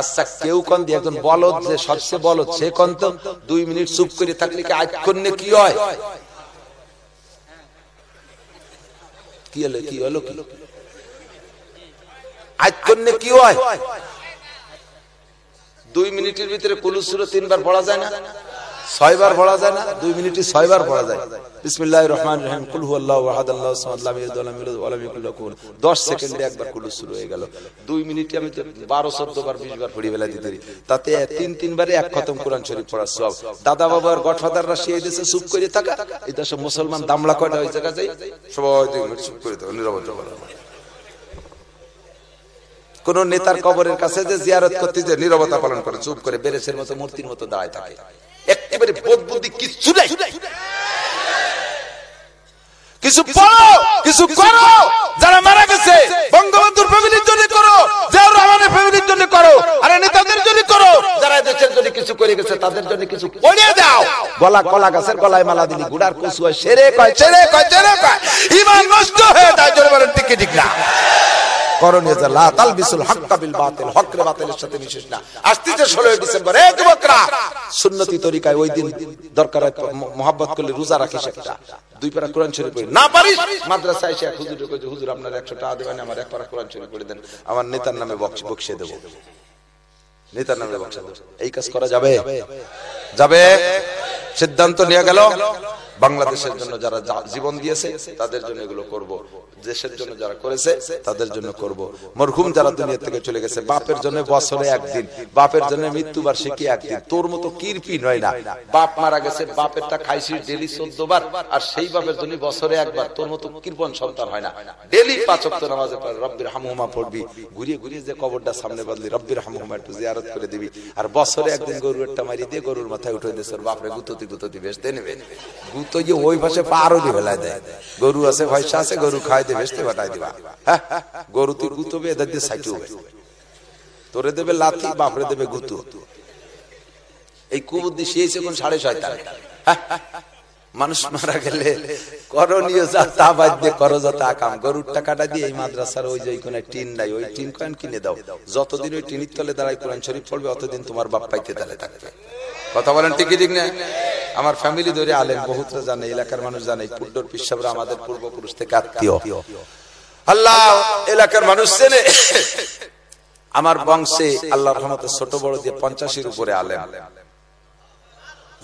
আচ্ছা কেউ কন দিয়ে? একজন বলদ যে সবচেয়ে বলদ, সে কন তো দুই মিনিট চুপ করে থাকলে কি আজ করলে কি হয়? কি হলো কি হলো কি? আজ কি হয়? দুই মিনিটের ভিতরে কুলুসুরো তিনবার পড়া যায় না? ছয়বার পড়া যায় না? দুই মিনিটে ছয়বার পড়া যায়। বিসমিল্লাহির রহমানির রহিম। কুল আহাদ, আল্লাহু সামাদ, লাম ইয়ালিদ ওয়া লাম ইউলাদ ওয়া লাম ইয়াকুল লাহু কুফুওয়ান 10 সেকেন্ডে একবার কুলুসুরো হয়ে গেল। দুই মিনিটে আমি তো 12 14 বার 20 বার পড়ি বেলা দিতে তাতে তিন, তিনবারে এক খতম কোরআন শরীফ পড়ার সব দাদা বাবার গডফাদাররা সেই দেশে চুপ করে থাকা। এই দেশে মুসলমান দামলা কয়টা হয়ে যাই সবাই চুপ করে। কোন নেতার কবরের কাছে যে জিয়ারত করতে যে নিরবতা পালন করে চুপ করে বেরেসের মতো মূর্তির মতো দাঁড়ায় থাকে। একেবারে বোধ বুদ্ধি কিচ্ছু নাই। কিছু পড়ো কিছু করো। যারা মারা গেছে বঙ্গবন্ধুর ফ্যামিলির জন্য করো জিয়াউর রহমানের ফ্যামিলির জন্য করো আরে নেতাদের জন্য করো। যারা দেশের জন্য কিছু করে গেছে তাদের জন্য কিছু করে দাও। গলা কলা গাছের গলায় মালা দিলি গুড়ার কচু হয় সেরে কয় সেরে কয় সেরে কয়। ইমান নষ্ট হয়ে যায় জোরে বলেন ঠিক কি ঠিক না করণীয় যে লা হাক্কা বিল বাতিল হক রে বাতিলের সাথে না। আসতেছে 16 ডিসেম্বর এই যুবকরা, সুন্নতি তরিকায় ওই দিন দরকার মোহাব্বত করলে রোজা রাখিস দুই পারা কোরআন শরীফ না পারিস? মাদ্রাসায় এসে হুজুর হুজুর, আপনার 100 টাকা দেবেন, আমার এক পারা কোরআন শরীফ পড়ে দেন। আমার নেতার নামে বক্সে দেব। নেতার নামে বক্সা দেব। এই কাজ করা যাবে? যাবে? সিদ্ধান্ত নিয়ে গেল। বাংলাদেশের জন্য যারা জীবন দিয়েছে, তাদের জন্য এগুলো করব। দেশের জন্য যারা করেছে, তাদের জন্য করব। মরহুম যারা দুনিয়া থেকে চলে গেছে, বাপের জন্য বছরে একদিন, বাপের জন্য মৃত্যুবার্ষিকী একদিন। তোর মতো কিরপি নয় না। বাপ মারা গেছে, বাপেরটা খাইছিস ডেলি চোদ্দ বার, আর সেই বাপের জন্য বছরে একবার। তোর মতো কৃপন সন্তান হয় না। ডেলি পাঁচ অক্ট নামাজে রব্বির হামহুমা পড়বি। ঘুরিয়ে ঘুরিয়ে যে কবরটা সামনে বদলি রব্বির হামহুমা একটু জিয়ারত করে দিবি। আর বছরে একদিন গরুর একটা মারি দিয়ে গরুর মাথায় উঠে দিয়েছে বাপরে গুততি গুততি বেসতে নেবে গুতো যে ওই ভাষে পারও দিয়ে ফেলায় দেয়। গরু আছে পয়সা আছে, গরু খাই দিয়ে বেসতে ফাটাই দিবা। হ্যাঁ গরু তুই গুতবে এদের দিয়ে তোরে দেবে লাথি, বাপরে দেবে গুতু। এই কুবুদ্ধি শিয়েছে কোন সাড়ে ছয় ছয়টা মানুষ মারা গেলে করণীয় যা, তা বাদ দিয়ে করো যা, তা কাম। গরুর টাকাটা দিয়ে এই মাদ্রাসার ওই যে কোন টিন নাই, ওই টিন কয়েন কিনে দাও। যতদিন ওই টিনের তলে দাঁড়ায় কোরআন শরীফ পড়বে, অতদিন তোমার বাপ পাইতে তালে থাকবে। কথা বলেন ঠিকই ঠিক না? আমার ফ্যামিলি ধরে আলেন বহুতরা জানে, এলাকার মানুষ জানে পুড্ডর পিসাবরা আমাদের পূর্বপুরুষ থেকে আত্মীয়। আল্লাহ, এলাকার মানুষ চেনে। আমার বংশে আল্লাহ রহমতে ছোট বড় দিয়ে পঞ্চাশের উপরে আলেন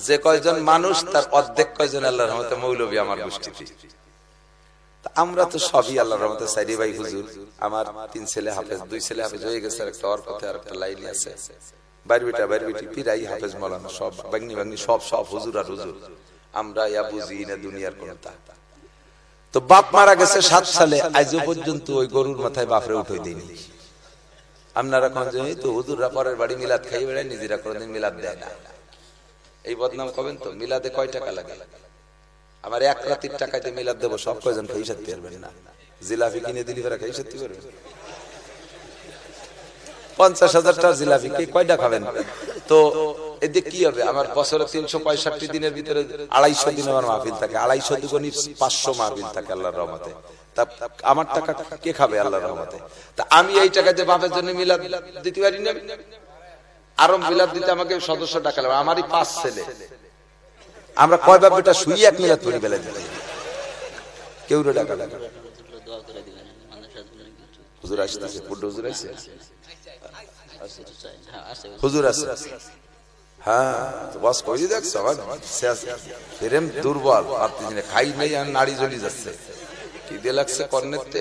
যে কয়জন মানুষ, তার অর্ধেক কয়জন আল্লাহ রহমতে মৌলবী আমার গোষ্ঠীতে আমরা তো সবই আল্লাহ রহমতে সাইরি ভাই হুজুর। আমার তিন ছেলে হাফেজ, দুই ছেলে হাফেজ হয়ে গেছে একটা ওর আর একটা লাইন আছে। বাইরবিটা, বাইরবিটি পিরাই হাফেজ সব, বাগনি বাগনি সব সব হুজুর আর হুজুর। আমরা ইয়া বুঝি না দুনিয়ার তা। বাপ মারা গেছে সাত সালে, আজও পর্যন্ত ওই গরুর মাথায় বাপরে উঠে দিইনি আপনারা কোন তো হুজুররা পরের বাড়ি মিলাদ খাই বেড়ায়, নিজেরা মিলাদ দেয় না। এই বদনাম কবেন তো? মিলাদে কয় টাকা লাগে? আমার এক রাতির টাকাতে মিলাদ দেবো, সব কয়জন খাই পারবেন না? জিলাপি কিনে দিলি ফেরা খাই সারতে পারবেন। পঞ্চাশ হাজার টাকা জিলাপি কে কয়টা খাবেন? তো এতে কি হবে? আমার বছরে তিনশো পঁয়ষট্টি দিনের ভিতরে আড়াইশো দিন আমার মাহফিল থাকে। আড়াইশো দুগুনি পাঁচশো মাহফিল থাকে আল্লাহর রহমতে। তা আমার টাকা কে খাবে আল্লাহর রহমতে? তা আমি এই টাকা যে বাপের জন্য মিলাদ দিতে পারি না? আরও মিলাদ দিতে আমাকে সদস্য টাকা লাগবে আমারই পাঁচ ছেলে। আমরা কয় বাপ বেটা এক মিলাদ পরি বেলা দিতে কেউ টাকা লাগে দোয়া করে দিবেন মাদ্রাসা দিবেন কিছু হুজুর আসতেছে পুড্ড হুজুর আসছে? হুজুর আছে। হ্যাঁ বাস কই দেখছ দুর্বল খাই আর নাড়ি জ্বলি যাচ্ছে। কি দিয়ে লাগছে কর্নেতে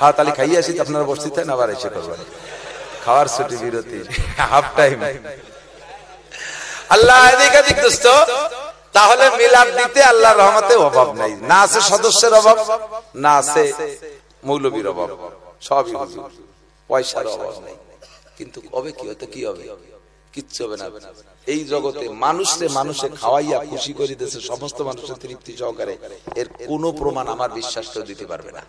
হ্যাঁ তাহলে খাইয়ে আসি আপনারা বসতে আবার এসে করবেন খাওয়ার ছুটি, বিরতি, হাফ টাইম। আল্লাহ, এদিক দোস্ত। তাহলে মিলাদ দিতে আল্লাহর রহমতে অভাব নাই। না আছে সদস্যের অভাব, না আছে মৌলবীর অভাব। সবই পয়সার অভাব নাই। কিন্তু কবে কি হতে, কি হবে? কিচ্ছু হবে না। এই জগতে মানুষে মানুষে খাওয়াইয়া খুশি করে দিয়েছে সমস্ত মানুষের তৃপ্তি সহকারে। এর কোন প্রমাণ আমার বিশ্বাস কেউ দিতে পারবে না।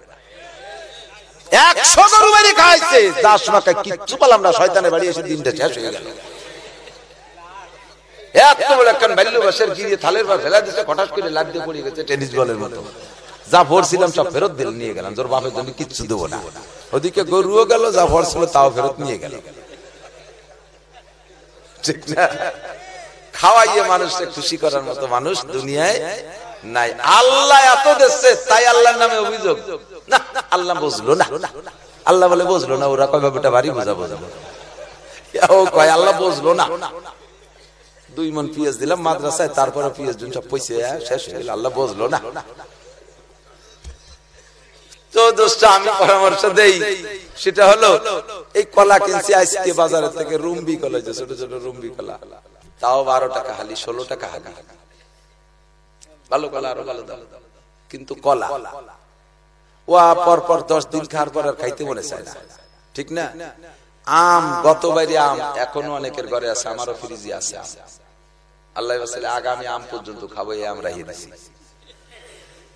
টেনিস বলের মতো। যা ভরছিলাম সব ফেরত দিল, নিয়ে গেলাম। তোর বাপের জন্য কিচ্ছু দেবো না। ওদিকে গরুও গেল যা ভরছিল তাও ফেরত নিয়ে গেল। ঠিক না? খাওয়াইয়ে মানুষকে খুশি করার মতো মানুষ দুনিয়ায় নাই। আল্লাহ এত দিচ্ছে, তাই আল্লাহর নামে অভিযোগ। না, আল্লাহ বুঝলো না। আল্লাহ বলে, বুঝলো না ওরা, কয় ব্যাপারটা ভারী বোঝা বোঝাবো। ও কয়, আল্লাহ বুঝলো না। দুই মন পিএস দিলাম মাদ্রাসায়, তারপরে পিএস জন সব পয়সা শেষ হয়ে গেল। আল্লাহ বুঝলো না। তো দোষটা আমি পরামর্শ দেই। সেটা হলো, এই কলা কিনছি আজকে বাজারের থেকে রুম্বি কলা, যে ছোট ছোট রুম্বি কলা। তাও বারো টাকা হালি, ষোলো টাকা হালি। ভালো কলা, আরও ভালো দাম। কিন্তু কলা। ও পর পর দশ দিন খাওয়ার পর আর খাইতে মনে চায় না। ঠিক না? আম গত বাইরে আম, এখনও অনেকের ঘরে আছে, আমারও ফ্রিজে আছে আল্লাহ আগামী আম পর্যন্ত খাব, এই আম রাহি দিছি।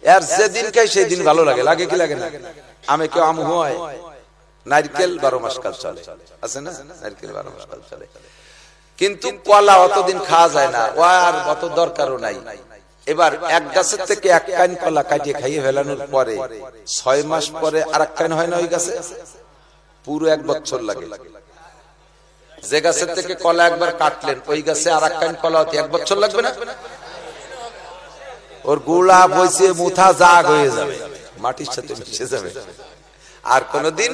আর যেদিন খাই সেদিন ভালো লাগে লাগে কি লাগে না আমি কেউ আম হয় নারকেল বারো মাস কাল চলে আছে না নারকেল বারো মাস কাল চলে কিন্তু কলা অতদিন খাওয়া যায় না ও আর অত দরকারও নাই এবার এক গাছের থেকে এক কান কলা কাটিয়ে খাইয়ে ফেলানোর পরে ছয় মাস পরে আর এক কান হয় না ওই গাছে পুরো এক বছর লাগে যে গাছের থেকে কলা একবার কাটলেন ওই গাছে আর এক কান কলা হতে এক বছর লাগবে না ওর গুড়া বইছে, মুথা জাগ হয়ে যাবে। মাটির সাথে মিশে যাবে। আর কোনদিন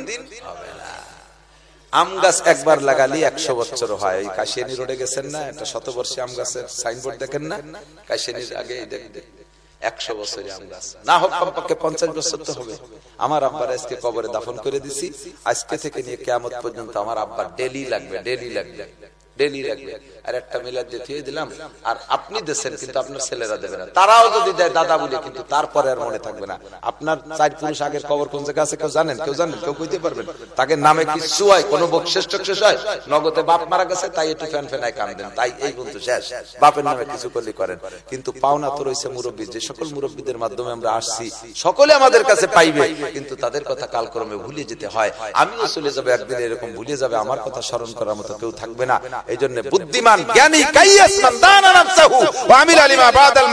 আম গাছ একবার লাগালি একশো বছর হয়। কাশিয়ানি রোডে গেছেন না? একটা আম গাছের সাইনবোর্ড দেখেন না? কাশিয়ানির আগে একশো আম গাছ। না হোক, কমপক্ষে পঞ্চাশ বছর তো হবে। আমার আব্বার আজকে কবরে দাফন করে দিছি। আজকে থেকে নিয়ে কেমন পর্যন্ত আমার আব্বার ডেলি লাগবে ডেলি লাগবে। ডেলি লাগবে আর একটা মিলাদ দিয়ে দিলাম, আর আপনি দেশেন কিন্তু আপনার ছেলেরা দেবে না। তারাও যদি দেয়, দাদা বলে, কিন্তু তারপরে আর মনে থাকবে না। আপনার চার পুরুষ আগের কবর কোন জায়গা আছে কেউ জানেন? কেউ জানেন? কেউ কইতে পারবেন? তাকে নামে কিছু হয়, কোন বকশেষ টকশেষ হয়। নগদে বাপ মারা গেছে, তাই একটু ফ্যান ফ্যানায় কান দেন তাই এই বন্ধু শেষ। বাপের নামে কিছু করলে করেন। কিন্তু পাওনা তো রয়েছে মুরব্বী যে সকল মুরব্বীদের মাধ্যমে আমরা আসছি, সকলে আমাদের কাছে পাইবে। কিন্তু তাদের কথা কালক্রমে ভুলে যেতে হয়। আমিও চলে যাবে, একদিন এরকম ভুলে যাবে। আমার কথা স্মরণ করার মতো কেউ থাকবে না। বুদ্ধিমান, জ্ঞানী, কাইয়াস মান দানা নাফসাহু ওয়া আমিল আলিমা বাদাল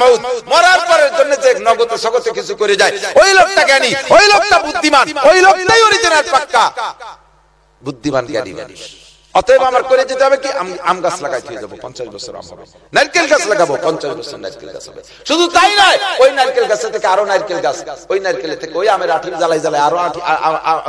মরার পরের জন্য যে নগদ সগতে কিছু করে যায়, ওই লোকটা জ্ঞানী, ওই লোকটা বুদ্ধিমান, ওই লোকটাই অরিজিনাল পাক্কা। বুদ্ধিমান জ্ঞানী মানুষ। অতএব আমার করে যেতে হবে কি? আম- গাছ লাগাইতে যাব, পঞ্চাশ বছর আম হবে। নারকেল গাছ লাগাবো, পঞ্চাশ বছর নারকেল গাছ হবে। শুধু তাই নয়, ওই নারকেল গাছ থেকে আরও নারকেল গাছ, ওই নারকেল থেকে ওই আমের আঠির জ্বালাই জ্বালাই আরও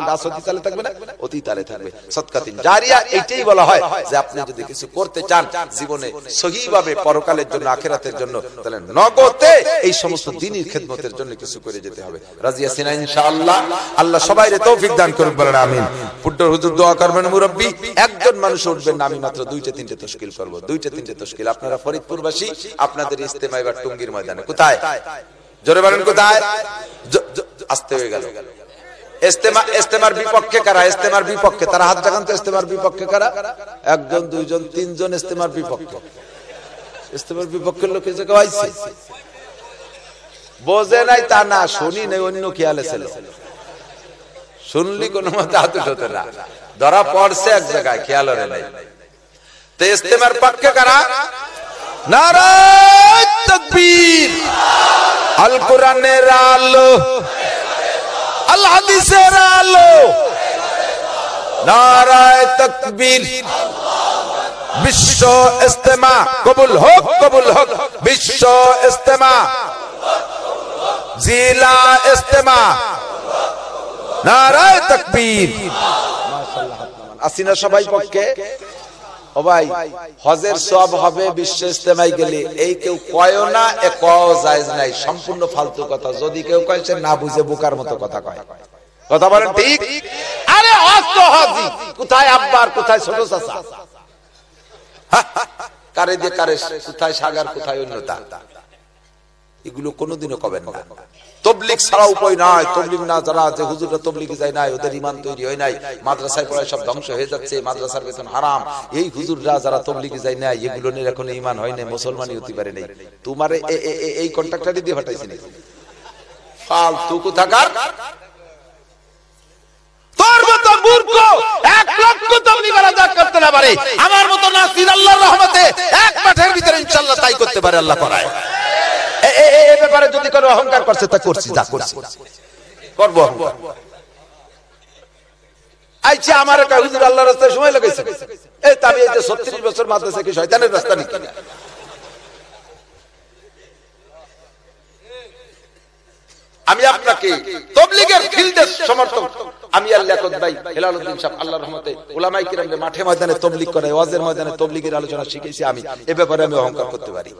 গাছ অতি তালে থাকবে না? অতি তালে থাকবে। সৎকাতিন জারিয়া, এইটাই বলা হয় যে আপনি যদি কিছু করতে চান জীবনে সহিভাবে পরকালের জন্য, আখেরাতের জন্য, তাহলে নগদে এই সমস্ত দিনের খেদমতের জন্য কিছু করে যেতে হবে। রাজিয়া সিনা ইনশাআল্লাহ? আল্লাহ সবাইরে তৌফিক দান করুক বলেন, আমিন। পুট্টর হুজুর দোয়া করবেন মুরব্বী। একজন মানুষ উঠবেন আমি মাত্র দুইটা, তিনটে তশকিল করব। দুইটা, তিনটে তশকিল। আপনারা ফরিদপুরবাসী, আপনাদের ইস্তেমা এবার টুঙ্গির ময়দানে। কোথায়? জোরে বলেন, কোথায়? আসতে হয়ে গেল। একজন বোঝে নাই তা না, শুনি নাই, অন্য খেয়ালে ছিল। শুনলি কোন মতে হাত উঠতে না। ধরা পড়ছে এক জায়গায় খেয়াল হলে নাই তো ইস্তেমার পক্ষে কারা নারায় তকবীর আল কোরআনের আলো আল হাদিসের আলো নারায় তকবীর বিশ্ব ইস্তেমা কবুল হোক কবুল হোক বিশ্ব ইস্তেমা জিলা ইস্তেমা নারায় তকবীর আসিনা সবাই পক্ষে ও ভাই, হজের সব হবে বিশ্ব ইস্তেমাই গেলে। এই কেউ কয় না, এ কও জায়েজ নাই। সম্পূর্ণ ফালতু কথা। যদি কেউ কয়, সে না বুঝে বোকার মতো কথা কয়। কথা বলেন ঠিক? আরে হজ তো হজই। কোথায় আব্বার কোথায় ছোট চাচা? কারে দিয়ে কারে, কোথায় সাগার, কোথায় অন্যতা? এগুলো কোনোদিনও কবেন না। তবলিক ছাড়া উপায় নাই তবলিক না যারা যে হুজুররা তবলিগে যায় নাই, ওদের ইমান তৈরি হয় নাই। মাদ্রাসায় পড়ায় সব ধ্বংস হয়ে যাচ্ছে, মাদ্রাসার বেতন হারাম। এই হুজুররা যারা তবলিগে যায় নাই, এগুলো নিয়ে এখন ইমান হয় নাই, মুসলমানই হতে পারে নাই। তোমার এই কন্ট্রাক্টারই দিয়ে পাঠাইছি নাকি? ফালতু কোথাকার? তোর মতো মূর্খ এক লক্ষ তবলিগারা যা করতে না পারে। আমার মতো নাসির আল্লাহর রহমতে এক মাঠের ভিতরে ইনশাআল্লাহ তাই করতে পারে আল্লাহ করায় ব্যাপারে যদি কোনো অহংকার করছে, তা করছি, যা করছি। করব আইছে আমার একটা হুজুর আল্লাহর রাস্তায় সময় লাগাইছে। এই তাবি, এই যে 36 বছর মাদ্রাসা কি শয়তানের রাস্তা নাকি? আমি আপনাকে তবলিগের ফিল্ডের সমর্থক। আমি আল্লাহর রহমতে উলামায়ে কিরামকে মাঠে ময়দানে তবলিগ করে ওয়াজের ময়দানে তবলিগের আলোচনা শিখেছি আমি। এ ব্যাপারে আমি অহংকার করতে পারি।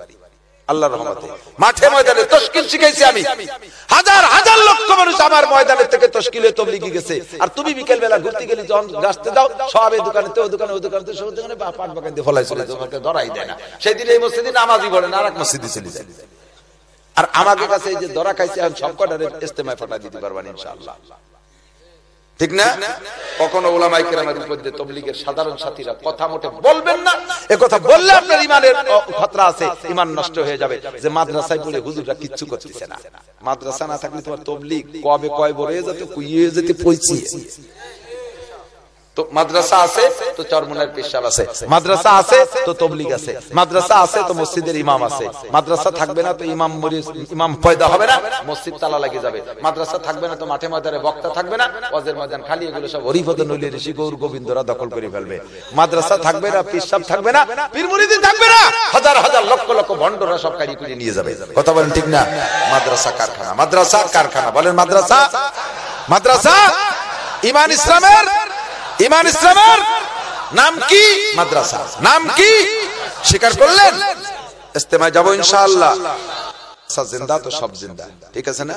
আল্লাহর রহমতে। মাঠে ময়দানে তশকিল শিখাইছি আমি। হাজার হাজার লক্ষ মানুষ আমার ময়দানের থেকে তশকিলে তবলিগি গেছে। আর তুমি বিকেল বেলা ঘুরতে গেলে যখন গাছতে দাও, সব এই দোকানে, তো দোকানে, ওই দোকানে সব দোকানে পাট বাগান দিয়ে ফলাই চলে তোমাকে ধরাই দেয় না। সেদিন এই মসজিদে নামাজই পড়ে না আর এক মসজিদে চলে যায়। আর আমাদের কাছে এই যে ধরা খাইছে, এখন সব কটার ইস্তেমায় ফাটা দিতে পারবেন ইনশাআল্লাহ। ঠিক না? কখনো ওলামাই কেরামের উপর দিয়ে তবলিগের সাধারণ সাথীরা কথা মোটে বলবেন না। এ কথা বললে আপনার ইমানের খতরা আছে, ইমান নষ্ট হয়ে যাবে। যে মাদ্রাসায় বলে হুজুররা কিচ্ছু করতেছে না। মাদ্রাসা না থাকলে তোমার তবলিগ কবে কয় বলে যেতে কুইয়ে যেতে পৌঁছিয়ে গোবিন্দরা দখল করে ফেলবে। মাদ্রাসা থাকবে না, পেশাব থাকবে না থাকবে না, হাজার হাজার লক্ষ লক্ষ ভণ্ডরা সব কারি করে নিয়ে যাবে। কথা বলেন ঠিক না? মাদ্রাসা কারখানা মাদ্রাসা কারখানা, বলেন মাদ্রাসা? মাদ্রাসা? ইমান ইসলামের ইমান ইসলামের নাম কি? মাদ্রাসা। নাম কি? স্বীকার করলেন? ইস্তেমায় যাব ইনশাআল্লাহ। জিন্দা তো সব জিন্দা। ঠিক আছে না?